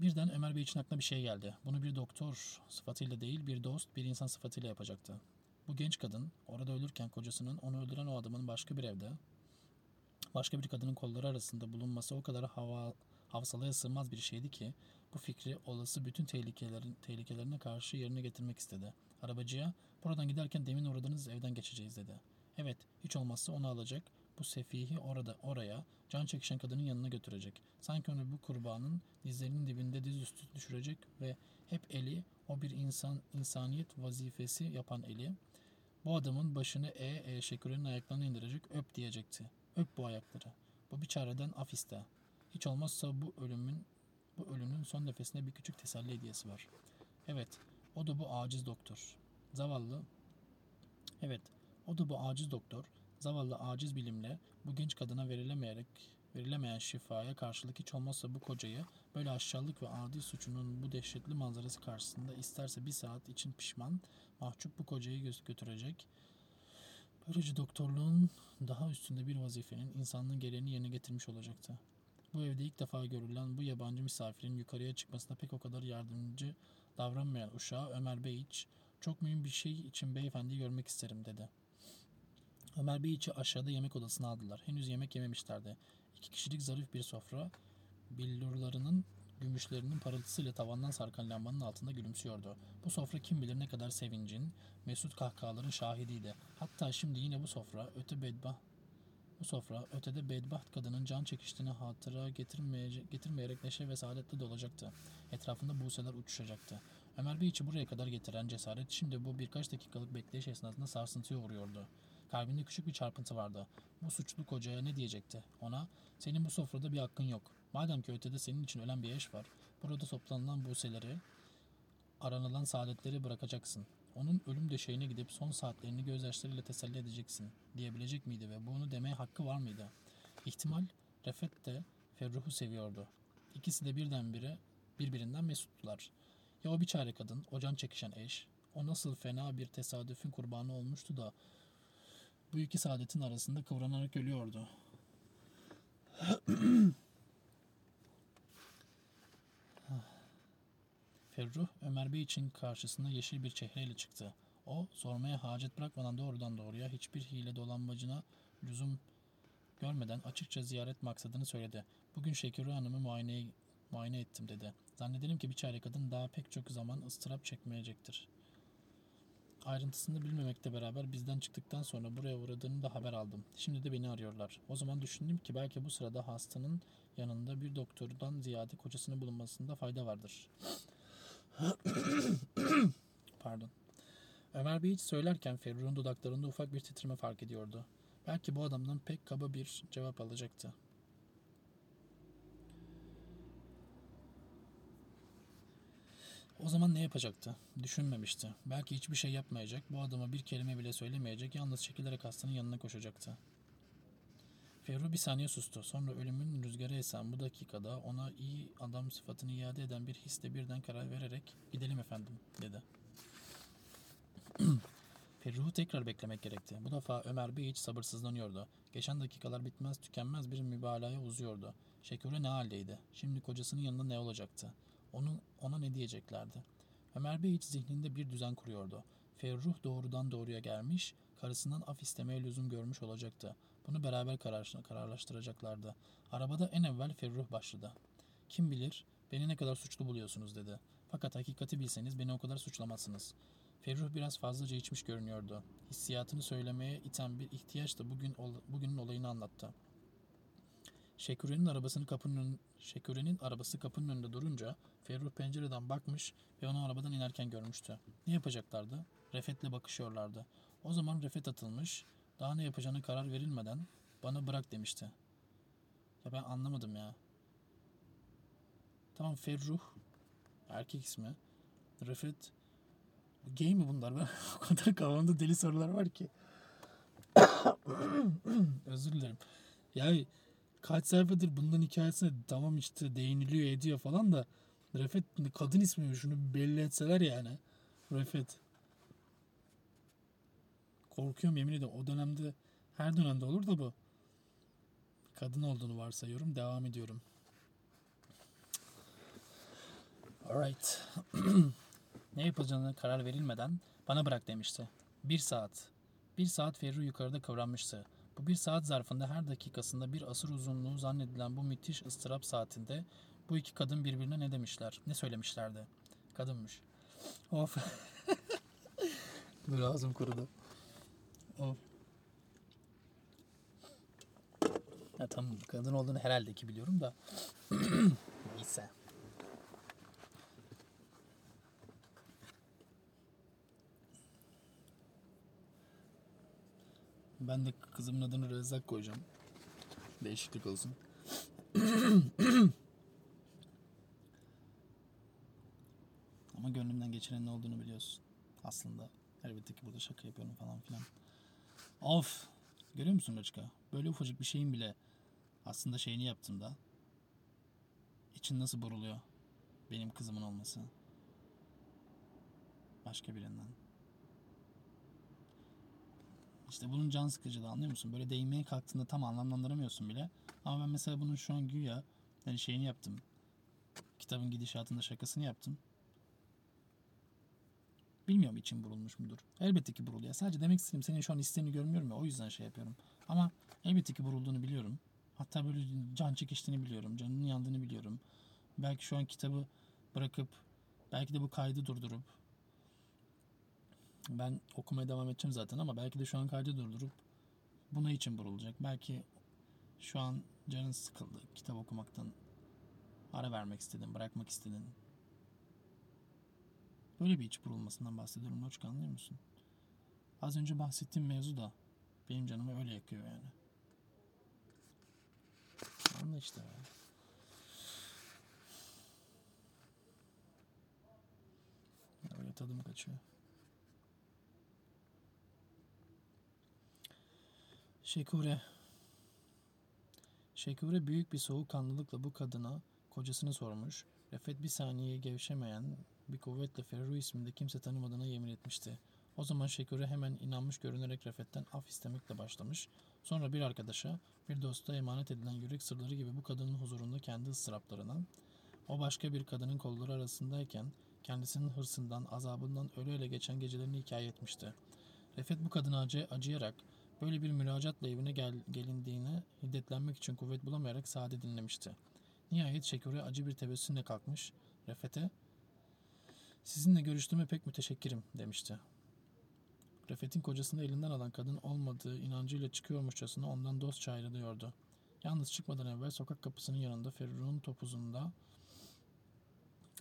Speaker 1: Birden Ömer Bey için aklına bir şey geldi. Bunu bir doktor sıfatıyla değil bir dost, bir insan sıfatıyla yapacaktı. Bu genç kadın orada ölürken kocasının onu öldüren o adamın başka bir evde, başka bir kadının kolları arasında bulunması o kadar hava, havsalaya sığmaz bir şeydi ki bu fikri olası bütün tehlikelerin tehlikelerine karşı yerine getirmek istedi. Arabacıya buradan giderken demin uğradığınız evden geçeceğiz dedi. Evet hiç olmazsa onu alacak bu sefihi orada oraya can çekişen kadının yanına götürecek. Sanki onu bu kurbanın dizlerinin dibinde dizüstü düşürecek ve hep eli o bir insan insaniyet vazifesi yapan eli bu adamın başını E, E şekürünün ayaklarına indirecek öp diyecekti. Öp bu ayakları. Bu bir çareden af iste. Hiç olmazsa bu ölümün bu ölünün son nefesinde bir küçük teselli hediyesi var. Evet, o da bu aciz doktor. Zavallı. Evet, o da bu aciz doktor. Zavallı aciz bilimle bu genç kadına verilemeyerek verilemeyen şifaya karşılık hiç olmazsa bu kocayı böyle aşağılık ve adi suçunun bu dehşetli manzarası karşısında isterse bir saat için pişman, mahcup bu kocayı götürecek. Böylece doktorluğun daha üstünde bir vazifenin insanlığın gereğini yerine getirmiş olacaktı. Bu evde ilk defa görülen bu yabancı misafirin yukarıya çıkmasına pek o kadar yardımcı davranmayan uşağı Ömer Bey hiç çok mühim bir şey için beyefendiyi görmek isterim dedi. Ömer Bey içi aşağıda yemek odasına aldılar. Henüz yemek yememişlerdi. İki kişilik zarif bir sofra billurlarının gümüşlerinin parıltısıyla tavandan sarkan lambanın altında gülümsüyordu. Bu sofra kim bilir ne kadar sevincin, mesut kahkahaların şahidiydi. Hatta şimdi yine bu sofra öte bedbah bu sofra ötede bedbaht kadının can çekiştiğini hatıra getirmeyerek neşe ve saadetle dolacaktı. Etrafında buseler uçuşacaktı. Ömer Bey içi buraya kadar getiren cesaret şimdi bu birkaç dakikalık bekleyiş esnasında sarsıntıya uğruyordu. Kalbinde küçük bir çarpıntı vardı. Bu suçlu kocaya ne diyecekti? Ona, senin bu sofrada bir hakkın yok. Madem ki ötede senin için ölen bir eş var, burada toplanılan buseleri, aranılan saadetleri bırakacaksın. Onun ölüm döşeğine gidip son saatlerini gözyaşlarıyla teselli edeceksin diyebilecek miydi ve bunu demeye hakkı var mıydı? İhtimal Refet de Ferruh'u seviyordu. İkisi de birdenbire Birbirinden mesuttular. Ya o bir çare kadın, o can çekişen eş, o nasıl fena bir tesadüfün kurbanı olmuştu da bu iki saadetin arasında kıvranarak ölüyordu. Ferruh, Ömer Bey için karşısına yeşil bir çehreyle çıktı. O, sormaya hacet bırakmadan doğrudan doğruya hiçbir hile dolanbacına lüzum görmeden açıkça ziyaret maksadını söyledi. Bugün Şekeri Hanım'ı muayene, muayene ettim dedi. Zannedelim ki bir çare kadın daha pek çok zaman ıstırap çekmeyecektir. Ayrıntısını bilmemekle beraber bizden çıktıktan sonra buraya uğradığını da haber aldım. Şimdi de beni arıyorlar. O zaman düşündüm ki belki bu sırada hastanın yanında bir doktordan ziyade kocasının bulunmasında fayda vardır. Pardon. Ömer Bey hiç söylerken Ferruh'un dudaklarında ufak bir titreme fark ediyordu. Belki bu adamdan pek kaba bir cevap alacaktı. O zaman ne yapacaktı? Düşünmemişti. Belki hiçbir şey yapmayacak, bu adama bir kelime bile söylemeyecek, yalnız çekilerek hastanın yanına koşacaktı. Ferruh bir saniye sustu. Sonra ölümün rüzgarı esen bu dakikada ona iyi adam sıfatını iade eden bir hisle birden karar vererek gidelim efendim dedi. Ferruh'u tekrar beklemek gerekti. Bu defa Ömer Bey hiç sabırsızlanıyordu. Geçen dakikalar bitmez tükenmez bir mübalağaya uzuyordu. Şekure ne haldeydi? Şimdi kocasının yanında ne olacaktı? Onu, ona ne diyeceklerdi? Ömer Bey hiç zihninde bir düzen kuruyordu. Ferruh doğrudan doğruya gelmiş, karısından af istemeye lüzum görmüş olacaktı. Bunu beraber karar, kararlaştıracaklardı. Arabada en evvel Ferruh başladı. Kim bilir beni ne kadar suçlu buluyorsunuz dedi. Fakat hakikati bilseniz beni o kadar suçlamazsınız. Ferruh biraz fazlaca içmiş görünüyordu. Hissiyatını söylemeye iten bir ihtiyaç da bugün bugünün olayını anlattı. Şeküre'nin arabasını kapının Şeküre'nin arabası kapının önünde durunca Ferruh pencereden bakmış ve onu arabadan inerken görmüştü. Ne yapacaklardı? Refet'le bakışıyorlardı. O zaman Refet atılmış, daha ne yapacağını karar verilmeden bana bırak demişti. Ya ben anlamadım ya. Tamam Ferruh, erkek ismi. Refet, gay mi bunlar? Ben o kadar kafamda deli sorular var ki. Özür dilerim. Ya kaç sayfadır bundan hikayesine tamam işte değiniliyor ediyor falan da Refet kadın ismi mi? Şunu belli etseler yani. Refet. Korkuyorum yemin ediyorum. O dönemde her dönemde olur da bu. Kadın olduğunu varsayıyorum. Devam ediyorum. Alright. ne yapacağını karar verilmeden bana bırak demişti. Bir saat. Bir saat Ferru yukarıda kıvranmıştı. Bu bir saat zarfında her dakikasında bir asır uzunluğu zannedilen bu müthiş ıstırap saatinde bu iki kadın birbirine ne demişler, ne söylemişlerdi. Kadınmış. Of. Böyle ağzım kurudu. Of. Ya tamam kadın olduğunu herhalde ki biliyorum da. Neyse. Ben de kızımın adını Rezzak koyacağım. Değişiklik olsun. Ama gönlümden geçirenin ne olduğunu biliyorsun. Aslında elbette ki burada şaka yapıyorum falan filan. Of! Görüyor musun Loçka? Böyle ufacık bir şeyin bile aslında şeyini yaptığımda için nasıl boruluyor benim kızımın olması. Başka birinden. İşte bunun can sıkıcılığı anlıyor musun? Böyle değinmeye kalktığında tam anlamlandıramıyorsun bile. Ama ben mesela bunun şu an güya yani şeyini yaptım. Kitabın gidişatında şakasını yaptım. Bilmiyorum için burulmuş mudur. Elbette ki buruluyor. Sadece demek istediğim senin şu an isteğini görmüyorum ya o yüzden şey yapıyorum. Ama elbette ki burulduğunu biliyorum. Hatta böyle can çekiştiğini biliyorum. Canının yandığını biliyorum. Belki şu an kitabı bırakıp belki de bu kaydı durdurup ben okumaya devam edeceğim zaten ama belki de şu an kaydı durdurup buna için burulacak. Belki şu an canın sıkıldı kitap okumaktan ara vermek istedin, bırakmak istedin. Böyle bir iç burulmasından bahsediyorum Loçka anlıyor musun? Az önce bahsettiğim mevzu da benim canımı öyle yakıyor yani. Anla işte ya. Öyle tadım kaçıyor. Şekure. Şekure büyük bir soğukkanlılıkla bu kadına kocasını sormuş Refet bir saniye gevşemeyen bir kuvvetle Ferru isminde kimse tanımadığına yemin etmişti. O zaman Şekure hemen inanmış görünerek Refet'ten af istemekle başlamış. Sonra bir arkadaşa, bir dosta emanet edilen yürek sırları gibi bu kadının huzurunda kendi ıstıraplarından, o başka bir kadının kolları arasındayken kendisinin hırsından, azabından öyle geçen gecelerini hikaye etmişti. Refet bu kadına acı, acıyarak böyle bir müracaatla evine gel, gelindiğine hiddetlenmek için kuvvet bulamayarak sade dinlemişti. Nihayet Şekure acı bir tebessümle kalkmış, Refet'e ''Sizinle görüştüğüme pek müteşekkirim.'' demişti. Refet'in kocasını elinden alan kadın olmadığı inancıyla çıkıyormuşçasına ondan dostça ayrılıyordu. Yalnız çıkmadan evvel sokak kapısının yanında Ferruh'un topuzunda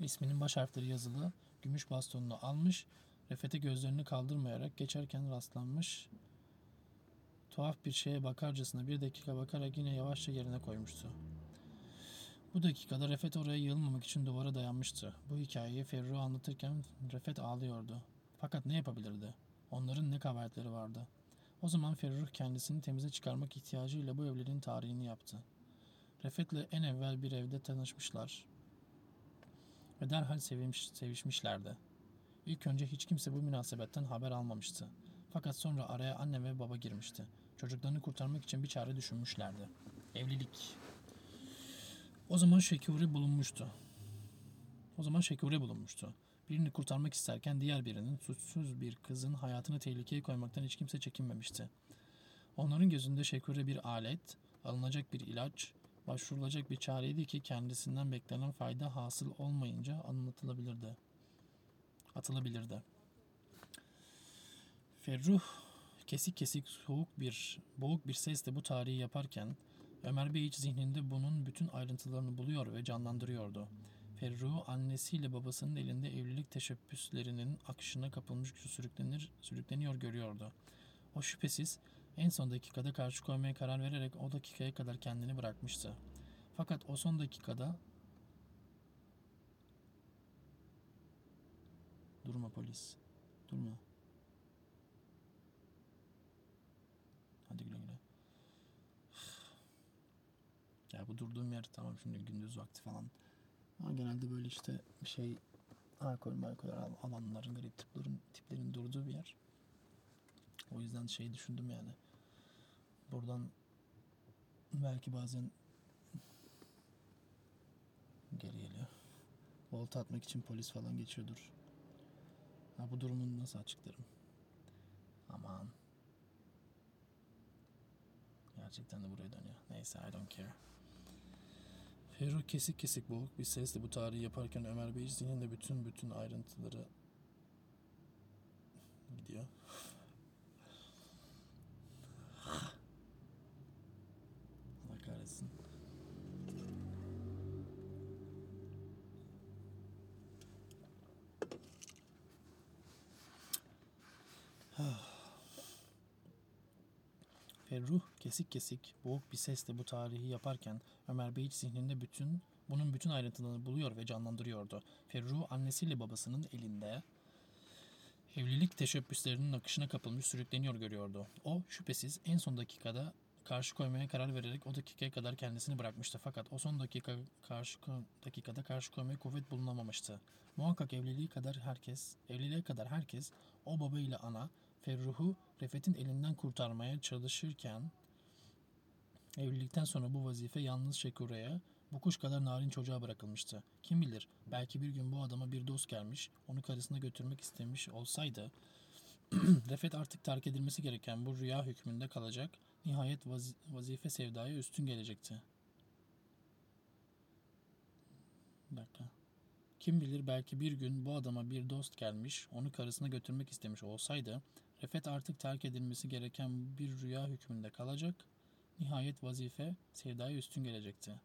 Speaker 1: isminin baş harfleri yazılı gümüş bastonunu almış, Refet'e gözlerini kaldırmayarak geçerken rastlanmış, tuhaf bir şeye bakarcasına bir dakika bakarak yine yavaşça yerine koymuştu. Bu dakikada Refet oraya yığılmamak için duvara dayanmıştı. Bu hikayeyi Ferruh anlatırken Refet ağlıyordu. Fakat ne yapabilirdi? Onların ne kabahatleri vardı? O zaman Ferruh kendisini temize çıkarmak ihtiyacıyla bu evlerin tarihini yaptı. Refet'le en evvel bir evde tanışmışlar ve derhal sevmiş, sevişmişlerdi. İlk önce hiç kimse bu münasebetten haber almamıştı. Fakat sonra araya anne ve baba girmişti. Çocuklarını kurtarmak için bir çare düşünmüşlerdi. Evlilik. O zaman Şekure bulunmuştu. O zaman Şekure bulunmuştu. Birini kurtarmak isterken diğer birinin suçsuz bir kızın hayatını tehlikeye koymaktan hiç kimse çekinmemişti. Onların gözünde Şekure bir alet, alınacak bir ilaç, başvurulacak bir çareydi ki kendisinden beklenen fayda hasıl olmayınca anlatılabilirdi. Atılabilirdi. Ferruh kesik kesik soğuk bir boğuk bir sesle bu tarihi yaparken Ömer Bey hiç zihninde bunun bütün ayrıntılarını buluyor ve canlandırıyordu. Ferruh annesiyle babasının elinde evlilik teşebbüslerinin akışına kapılmış sürüklenir, sürükleniyor görüyordu. O şüphesiz en son dakikada karşı koymaya karar vererek o dakikaya kadar kendini bırakmıştı. Fakat o son dakikada Durma polis. Durma. Ya bu durduğum yer tamam şimdi gündüz vakti falan. Ama genelde böyle işte bir şey alkol malkol al- alanların garip tiplerin, tiplerin durduğu bir yer. O yüzden şey düşündüm yani. Buradan belki bazen geri geliyor. Volta atmak için polis falan geçiyordur. Ha, bu durumu nasıl açıklarım? Aman. Gerçekten de buraya dönüyor. Neyse I don't care. Ferruh kesik kesik boğuk bir sesle bu tarihi yaparken Ömer Bey zihninde bütün bütün ayrıntıları gidiyor. Allah kahretsin. Ferruh kesik kesik boğuk bir sesle bu tarihi yaparken Ömer Bey zihninde bütün bunun bütün ayrıntılarını buluyor ve canlandırıyordu. Ferruh annesiyle babasının elinde evlilik teşebbüslerinin akışına kapılmış sürükleniyor görüyordu. O şüphesiz en son dakikada karşı koymaya karar vererek o dakikaya kadar kendisini bırakmıştı. Fakat o son dakika karşı dakikada karşı koymaya kuvvet bulunamamıştı. Muhakkak evliliği kadar herkes, evliliğe kadar herkes o baba ile ana Ferruh'u Refet'in elinden kurtarmaya çalışırken evlilikten sonra bu vazife yalnız Şekure'ye bu kuş kadar narin çocuğa bırakılmıştı. Kim bilir belki bir gün bu adama bir dost gelmiş onu karısına götürmek istemiş olsaydı Refet artık terk edilmesi gereken bu rüya hükmünde kalacak nihayet vaz- vazife sevdaya üstün gelecekti. Bir dakika. Kim bilir belki bir gün bu adama bir dost gelmiş, onu karısına götürmek istemiş olsaydı, Refet artık terk edilmesi gereken bir rüya hükmünde kalacak, nihayet vazife sevdaya üstün gelecekti.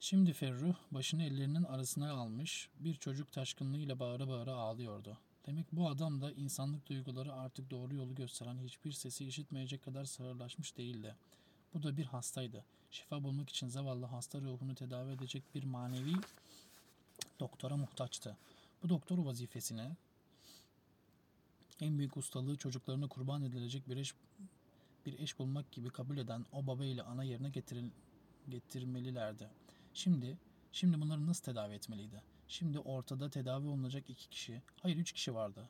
Speaker 1: Şimdi Ferruh başını ellerinin arasına almış, bir çocuk taşkınlığıyla bağıra bağıra ağlıyordu. Demek bu adam da insanlık duyguları artık doğru yolu gösteren hiçbir sesi işitmeyecek kadar sağırlaşmış değildi. Bu da bir hastaydı. Şifa bulmak için zavallı hasta ruhunu tedavi edecek bir manevi doktora muhtaçtı. Bu doktor vazifesine en büyük ustalığı çocuklarına kurban edilecek bir eş bir eş bulmak gibi kabul eden o baba ile ana yerine getiril, getirmelilerdi. Şimdi Şimdi bunları nasıl tedavi etmeliydi? Şimdi ortada tedavi olunacak iki kişi, hayır üç kişi vardı.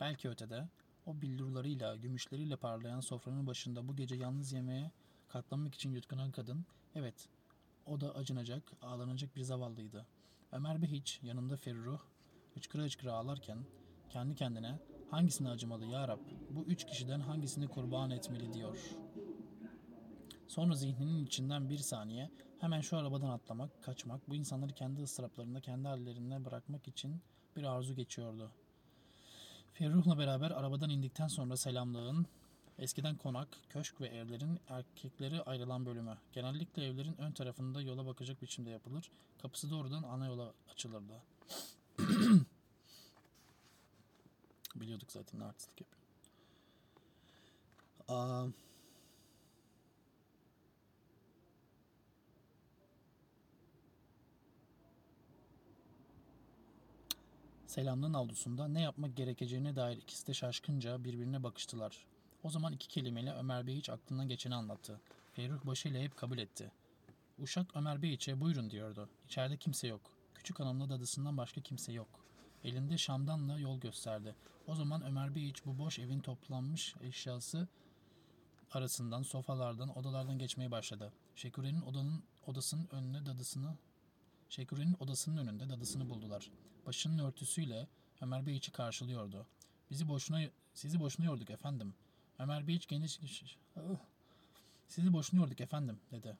Speaker 1: Belki ötede, o billurlarıyla, gümüşleriyle parlayan sofranın başında bu gece yalnız yemeğe katlanmak için yutkunan kadın, evet, o da acınacak, ağlanacak bir zavallıydı. Ömer Bey hiç yanında Ferruh, hıçkıra hıçkıra ağlarken, kendi kendine, hangisine acımalı ya Rab, bu üç kişiden hangisini kurban etmeli diyor. Sonra zihninin içinden bir saniye, hemen şu arabadan atlamak, kaçmak, bu insanları kendi ıstıraplarında, kendi hallerine bırakmak için bir arzu geçiyordu. Ferruh'la beraber arabadan indikten sonra selamlığın, eskiden konak, köşk ve evlerin erkekleri ayrılan bölümü. Genellikle evlerin ön tarafında yola bakacak biçimde yapılır. Kapısı doğrudan ana yola açılırdı. Biliyorduk zaten ne artistlik yapıyor. Aa, Selamlığın avlusunda ne yapmak gerekeceğine dair ikisi de şaşkınca birbirine bakıştılar. O zaman iki kelimeyle Ömer Bey hiç aklından geçeni anlattı. Ferruh başıyla hep kabul etti. Uşak Ömer Bey içe buyurun diyordu. İçeride kimse yok. Küçük hanımla dadısından başka kimse yok. Elinde şamdanla yol gösterdi. O zaman Ömer Bey hiç bu boş evin toplanmış eşyası arasından, sofalardan, odalardan geçmeye başladı. Şekure'nin odanın odasının önüne dadısını Şekure'nin odasının önünde dadısını buldular. Başının örtüsüyle Ömer Bey içi karşılıyordu. Bizi boşuna sizi boşuna yorduk efendim. Ömer Bey hiç geniş sizi boşuna yorduk efendim dedi.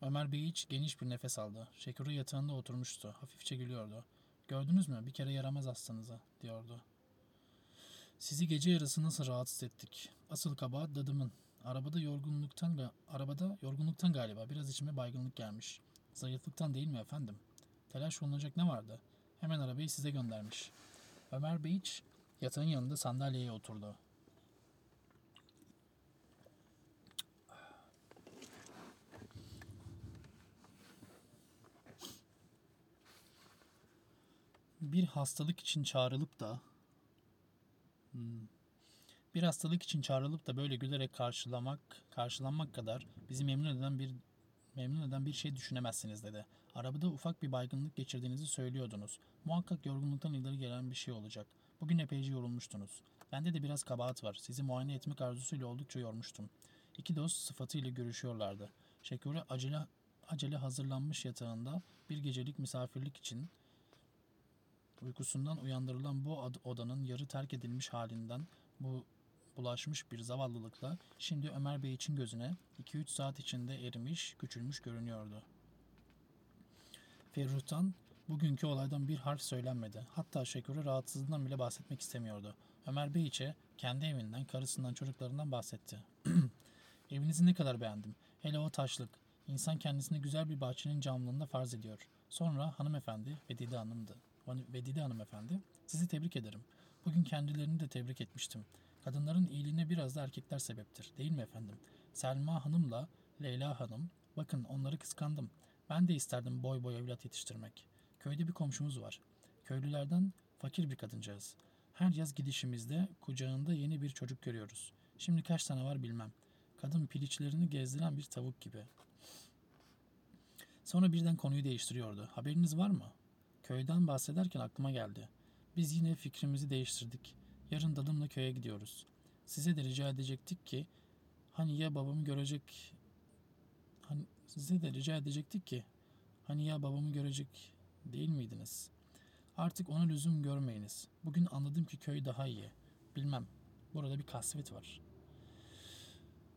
Speaker 1: Ömer Bey hiç geniş bir nefes aldı. Şekure yatağında oturmuştu. Hafifçe gülüyordu. Gördünüz mü? Bir kere yaramaz hastanıza diyordu. Sizi gece yarısı nasıl rahatsız ettik? Asıl kabahat dadımın. Arabada yorgunluktan arabada yorgunluktan galiba biraz içime baygınlık gelmiş. Zayıflıktan değil mi efendim? Telaş olunacak ne vardı? Hemen arabayı size göndermiş. Ömer Bey hiç yatağın yanında sandalyeye oturdu. Bir hastalık için çağrılıp da hmm, bir hastalık için çağrılıp da böyle gülerek karşılamak, karşılanmak kadar bizi memnun eden bir memnun eden bir şey düşünemezsiniz dedi. Arabada ufak bir baygınlık geçirdiğinizi söylüyordunuz. Muhakkak yorgunluktan ileri gelen bir şey olacak. Bugün epeyce yorulmuştunuz. Bende de biraz kabahat var. Sizi muayene etmek arzusuyla oldukça yormuştum. İki dost sıfatıyla görüşüyorlardı. Şekure acele, acele hazırlanmış yatağında bir gecelik misafirlik için uykusundan uyandırılan bu odanın yarı terk edilmiş halinden bu bulaşmış bir zavallılıkla şimdi Ömer Bey için gözüne 2-3 saat içinde erimiş, küçülmüş görünüyordu. Ferruh'tan bugünkü olaydan bir harf söylenmedi. Hatta Şekure rahatsızlığından bile bahsetmek istemiyordu. Ömer Bey içe kendi evinden, karısından, çocuklarından bahsetti. Evinizi ne kadar beğendim. Hele o taşlık. İnsan kendisini güzel bir bahçenin camlığında farz ediyor. Sonra hanımefendi, Vedide Hanım'dı. Vedide Hanımefendi, sizi tebrik ederim. Bugün kendilerini de tebrik etmiştim. Kadınların iyiliğine biraz da erkekler sebeptir, değil mi efendim? Selma Hanım'la Leyla Hanım, bakın onları kıskandım. Ben de isterdim boy boy evlat yetiştirmek. Köyde bir komşumuz var. Köylülerden fakir bir kadıncağız. Her yaz gidişimizde kucağında yeni bir çocuk görüyoruz. Şimdi kaç tane var bilmem. Kadın piliçlerini gezdiren bir tavuk gibi. Sonra birden konuyu değiştiriyordu. Haberiniz var mı? Köyden bahsederken aklıma geldi. Biz yine fikrimizi değiştirdik. Yarın dadımla köye gidiyoruz. Size de rica edecektik ki hani ya babamı görecek hani size de rica edecektik ki hani ya babamı görecek değil miydiniz? Artık ona lüzum görmeyiniz. Bugün anladım ki köy daha iyi. Bilmem. Burada bir kasvet var.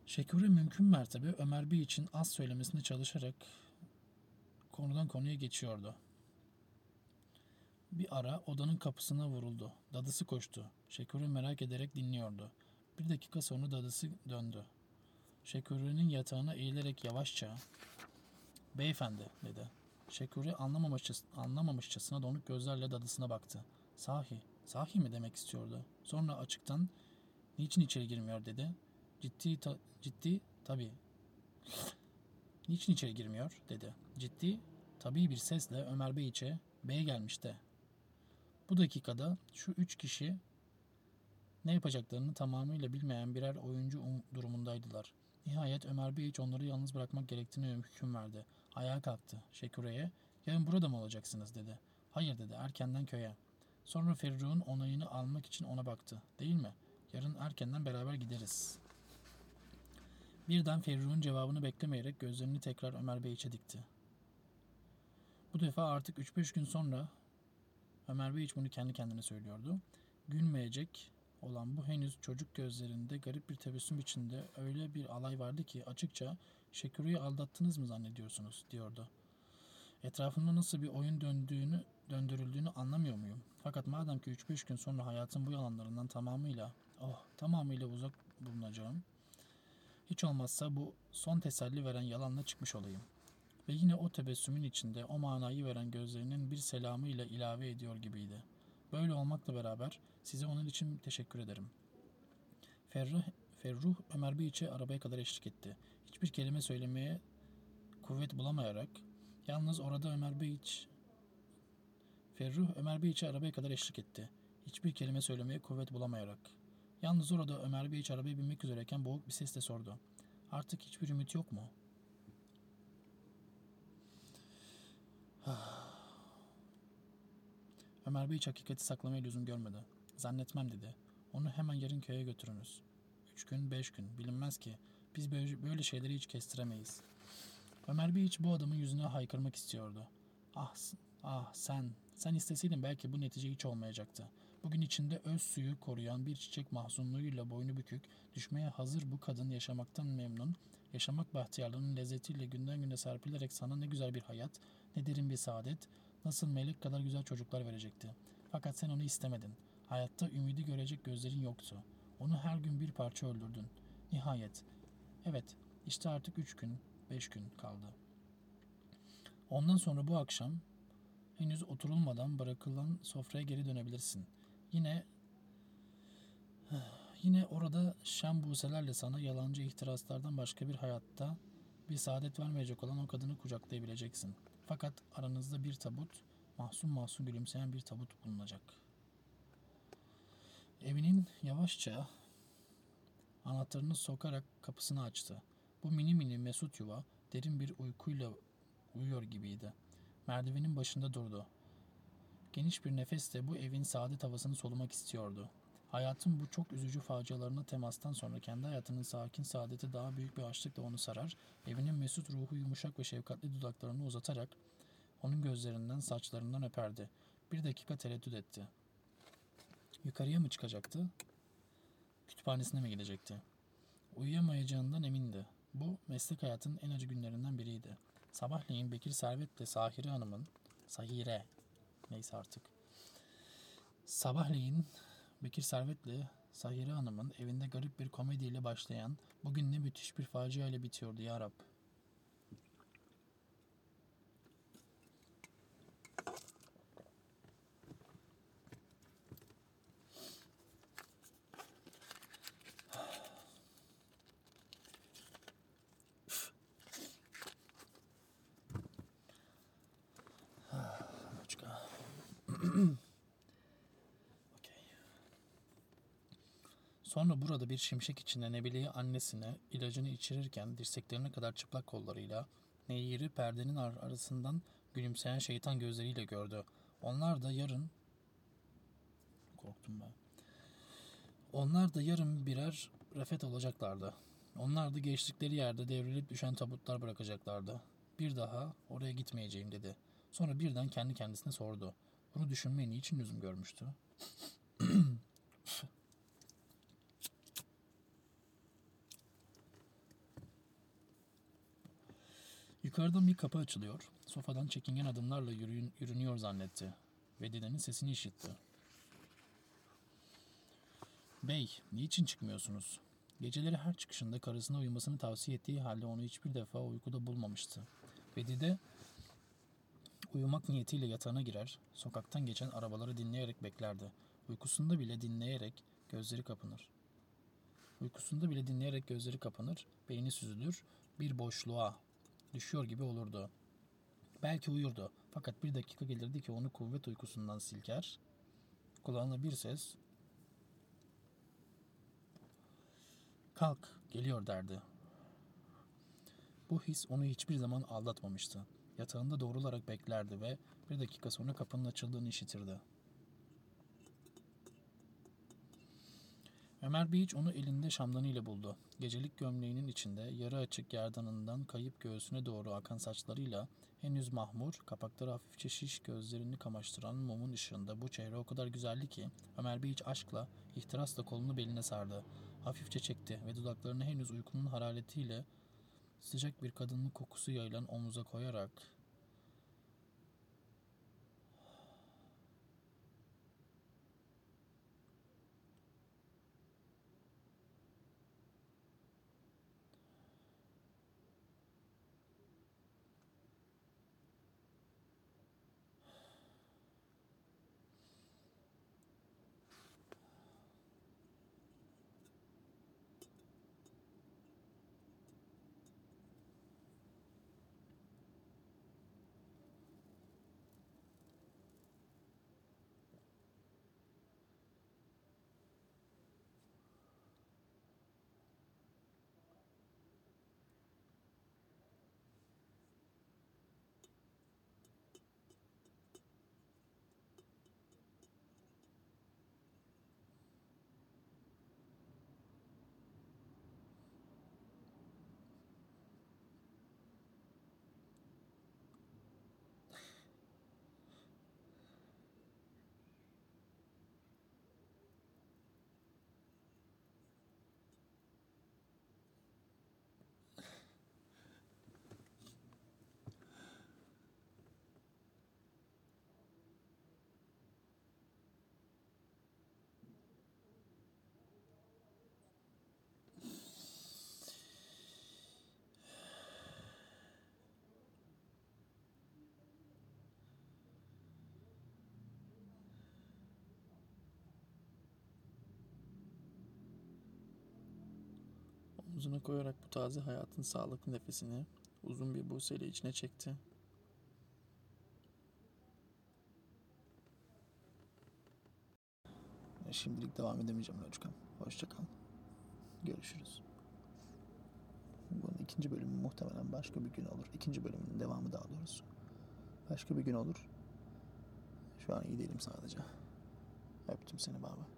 Speaker 1: Şekure mümkün mertebe Ömer Bey için az söylemesine çalışarak konudan konuya geçiyordu. Bir ara odanın kapısına vuruldu. Dadısı koştu. Şekure merak ederek dinliyordu. Bir dakika sonra dadısı döndü. Şekure'nin yatağına eğilerek yavaşça ''Beyefendi'' dedi. Şekure anlamamışçasına donuk gözlerle dadısına baktı. ''Sahi, sahi mi?'' demek istiyordu. Sonra açıktan ''Niçin içeri girmiyor?'' dedi. ''Ciddi, ta, ciddi, tabii.'' ''Niçin içeri girmiyor?'' dedi. Ciddi, tabii bir sesle Ömer Bey içe ''Bey gelmiş de.'' Bu dakikada şu üç kişi Ne yapacaklarını tamamıyla bilmeyen birer oyuncu um- durumundaydılar. Nihayet Ömer Bey hiç onları yalnız bırakmak gerektiğini hüküm verdi. Ayağa kalktı. Şekure'ye, yarın burada mı olacaksınız dedi. Hayır dedi, erkenden köye. Sonra Ferruh'un onayını almak için ona baktı. Değil mi? Yarın erkenden beraber gideriz. Birden Ferruh'un cevabını beklemeyerek gözlerini tekrar Ömer Bey'e dikti. Bu defa artık 3-5 gün sonra Ömer Bey hiç bunu kendi kendine söylüyordu. Gülmeyecek olan bu henüz çocuk gözlerinde garip bir tebessüm içinde öyle bir alay vardı ki açıkça Şekürü'yü aldattınız mı zannediyorsunuz diyordu. Etrafımda nasıl bir oyun döndüğünü döndürüldüğünü anlamıyor muyum? Fakat madem ki 3-5 gün sonra hayatın bu yalanlarından tamamıyla oh tamamıyla uzak bulunacağım. Hiç olmazsa bu son teselli veren yalanla çıkmış olayım. Ve yine o tebessümün içinde o manayı veren gözlerinin bir selamıyla ilave ediyor gibiydi. Böyle olmakla beraber size onun için teşekkür ederim. Ferruh, Ferruh Ömer Bey içe arabaya kadar eşlik etti. Hiçbir kelime söylemeye kuvvet bulamayarak yalnız orada Ömer Bey Ferruh Ömer Bey içe arabaya kadar eşlik etti. Hiçbir kelime söylemeye kuvvet bulamayarak. Yalnız orada Ömer Bey iç arabaya binmek üzereyken boğuk bir sesle sordu. Artık hiçbir ümit yok mu? Ömer Bey hiç hakikati saklamaya lüzum görmedi. Zannetmem dedi. Onu hemen yarın köye götürünüz. Üç gün, beş gün, bilinmez ki. Biz böyle, şeyleri hiç kestiremeyiz. Ömer Bey hiç bu adamın yüzüne haykırmak istiyordu. Ah, ah sen, sen isteseydin belki bu netice hiç olmayacaktı. Bugün içinde öz suyu koruyan bir çiçek mahzunluğuyla boynu bükük, düşmeye hazır bu kadın yaşamaktan memnun, yaşamak bahtiyarlığının lezzetiyle günden güne serpilerek sana ne güzel bir hayat, ne derin bir saadet, nasıl melek kadar güzel çocuklar verecekti. Fakat sen onu istemedin. Hayatta ümidi görecek gözlerin yoktu. Onu her gün bir parça öldürdün. Nihayet. Evet, işte artık üç gün, beş gün kaldı. Ondan sonra bu akşam henüz oturulmadan bırakılan sofraya geri dönebilirsin. Yine yine orada şen buselerle sana yalancı ihtiraslardan başka bir hayatta bir saadet vermeyecek olan o kadını kucaklayabileceksin. Fakat aranızda bir tabut, mahzun mahzun gülümseyen bir tabut bulunacak. Evinin yavaşça anahtarını sokarak kapısını açtı. Bu mini mini mesut yuva derin bir uykuyla uyuyor gibiydi. Merdivenin başında durdu. Geniş bir nefesle bu evin saadet havasını solumak istiyordu. Hayatın bu çok üzücü facialarına temastan sonra kendi hayatının sakin saadeti daha büyük bir açlıkla onu sarar, evinin mesut ruhu yumuşak ve şefkatli dudaklarını uzatarak onun gözlerinden, saçlarından öperdi. Bir dakika tereddüt etti. Yukarıya mı çıkacaktı? Kütüphanesine mi gidecekti? Uyuyamayacağından emindi. Bu meslek hayatının en acı günlerinden biriydi. Sabahleyin Bekir Servet'le Sahire Hanım'ın, Sahire, neyse artık. Sabahleyin Bekir Servet'le Sahire Hanım'ın evinde garip bir komediyle başlayan, bugün ne müthiş bir facia ile bitiyordu ya Rab. Başka. Okey. Sonra burada bir şimşek içinde Nebile'yi annesine ilacını içirirken dirseklerine kadar çıplak kollarıyla Nehir'i perdenin ar- arasından gülümseyen şeytan gözleriyle gördü. Onlar da yarın korktum ben. Onlar da yarın birer refet olacaklardı. Onlar da geçtikleri yerde devrilip düşen tabutlar bırakacaklardı. Bir daha oraya gitmeyeceğim dedi. Sonra birden kendi kendisine sordu. Bunu düşünmeye niçin lüzum görmüştü? Yukarıdan bir kapı açılıyor. Sofadan çekingen adımlarla yürüyün, yürünüyor zannetti. Ve dedenin sesini işitti. Bey, niçin çıkmıyorsunuz? Geceleri her çıkışında karısına uyumasını tavsiye ettiği halde onu hiçbir defa uykuda bulmamıştı. Vedide uyumak niyetiyle yatağına girer, sokaktan geçen arabaları dinleyerek beklerdi. Uykusunda bile dinleyerek gözleri kapanır. Uykusunda bile dinleyerek gözleri kapanır, beyni süzülür, bir boşluğa düşüyor gibi olurdu. Belki uyurdu fakat bir dakika gelirdi ki onu kuvvet uykusundan silker. Kulağına bir ses Kalk, geliyor derdi. Bu his onu hiçbir zaman aldatmamıştı. Yatağında doğrularak beklerdi ve bir dakika sonra kapının açıldığını işitirdi. Ömer Beach onu elinde şamdanıyla buldu. Gecelik gömleğinin içinde yarı açık gerdanından kayıp göğsüne doğru akan saçlarıyla henüz mahmur, kapakları hafifçe şiş gözlerini kamaştıran mumun ışığında bu çehre o kadar güzeldi ki Ömer Beach aşkla, ihtirasla kolunu beline sardı. Hafifçe çekti ve dudaklarını henüz uykunun hararetiyle sıcak bir kadının kokusu yayılan omuza koyarak omzuna koyarak bu taze hayatın sağlıklı nefesini uzun bir buseyle içine çekti. Şimdilik devam edemeyeceğim Loçkan. Hoşça kal. Görüşürüz. Bunun ikinci bölümü muhtemelen başka bir gün olur. İkinci bölümün devamı daha doğrusu. Başka bir gün olur. Şu an iyi değilim sadece. Öptüm seni baba.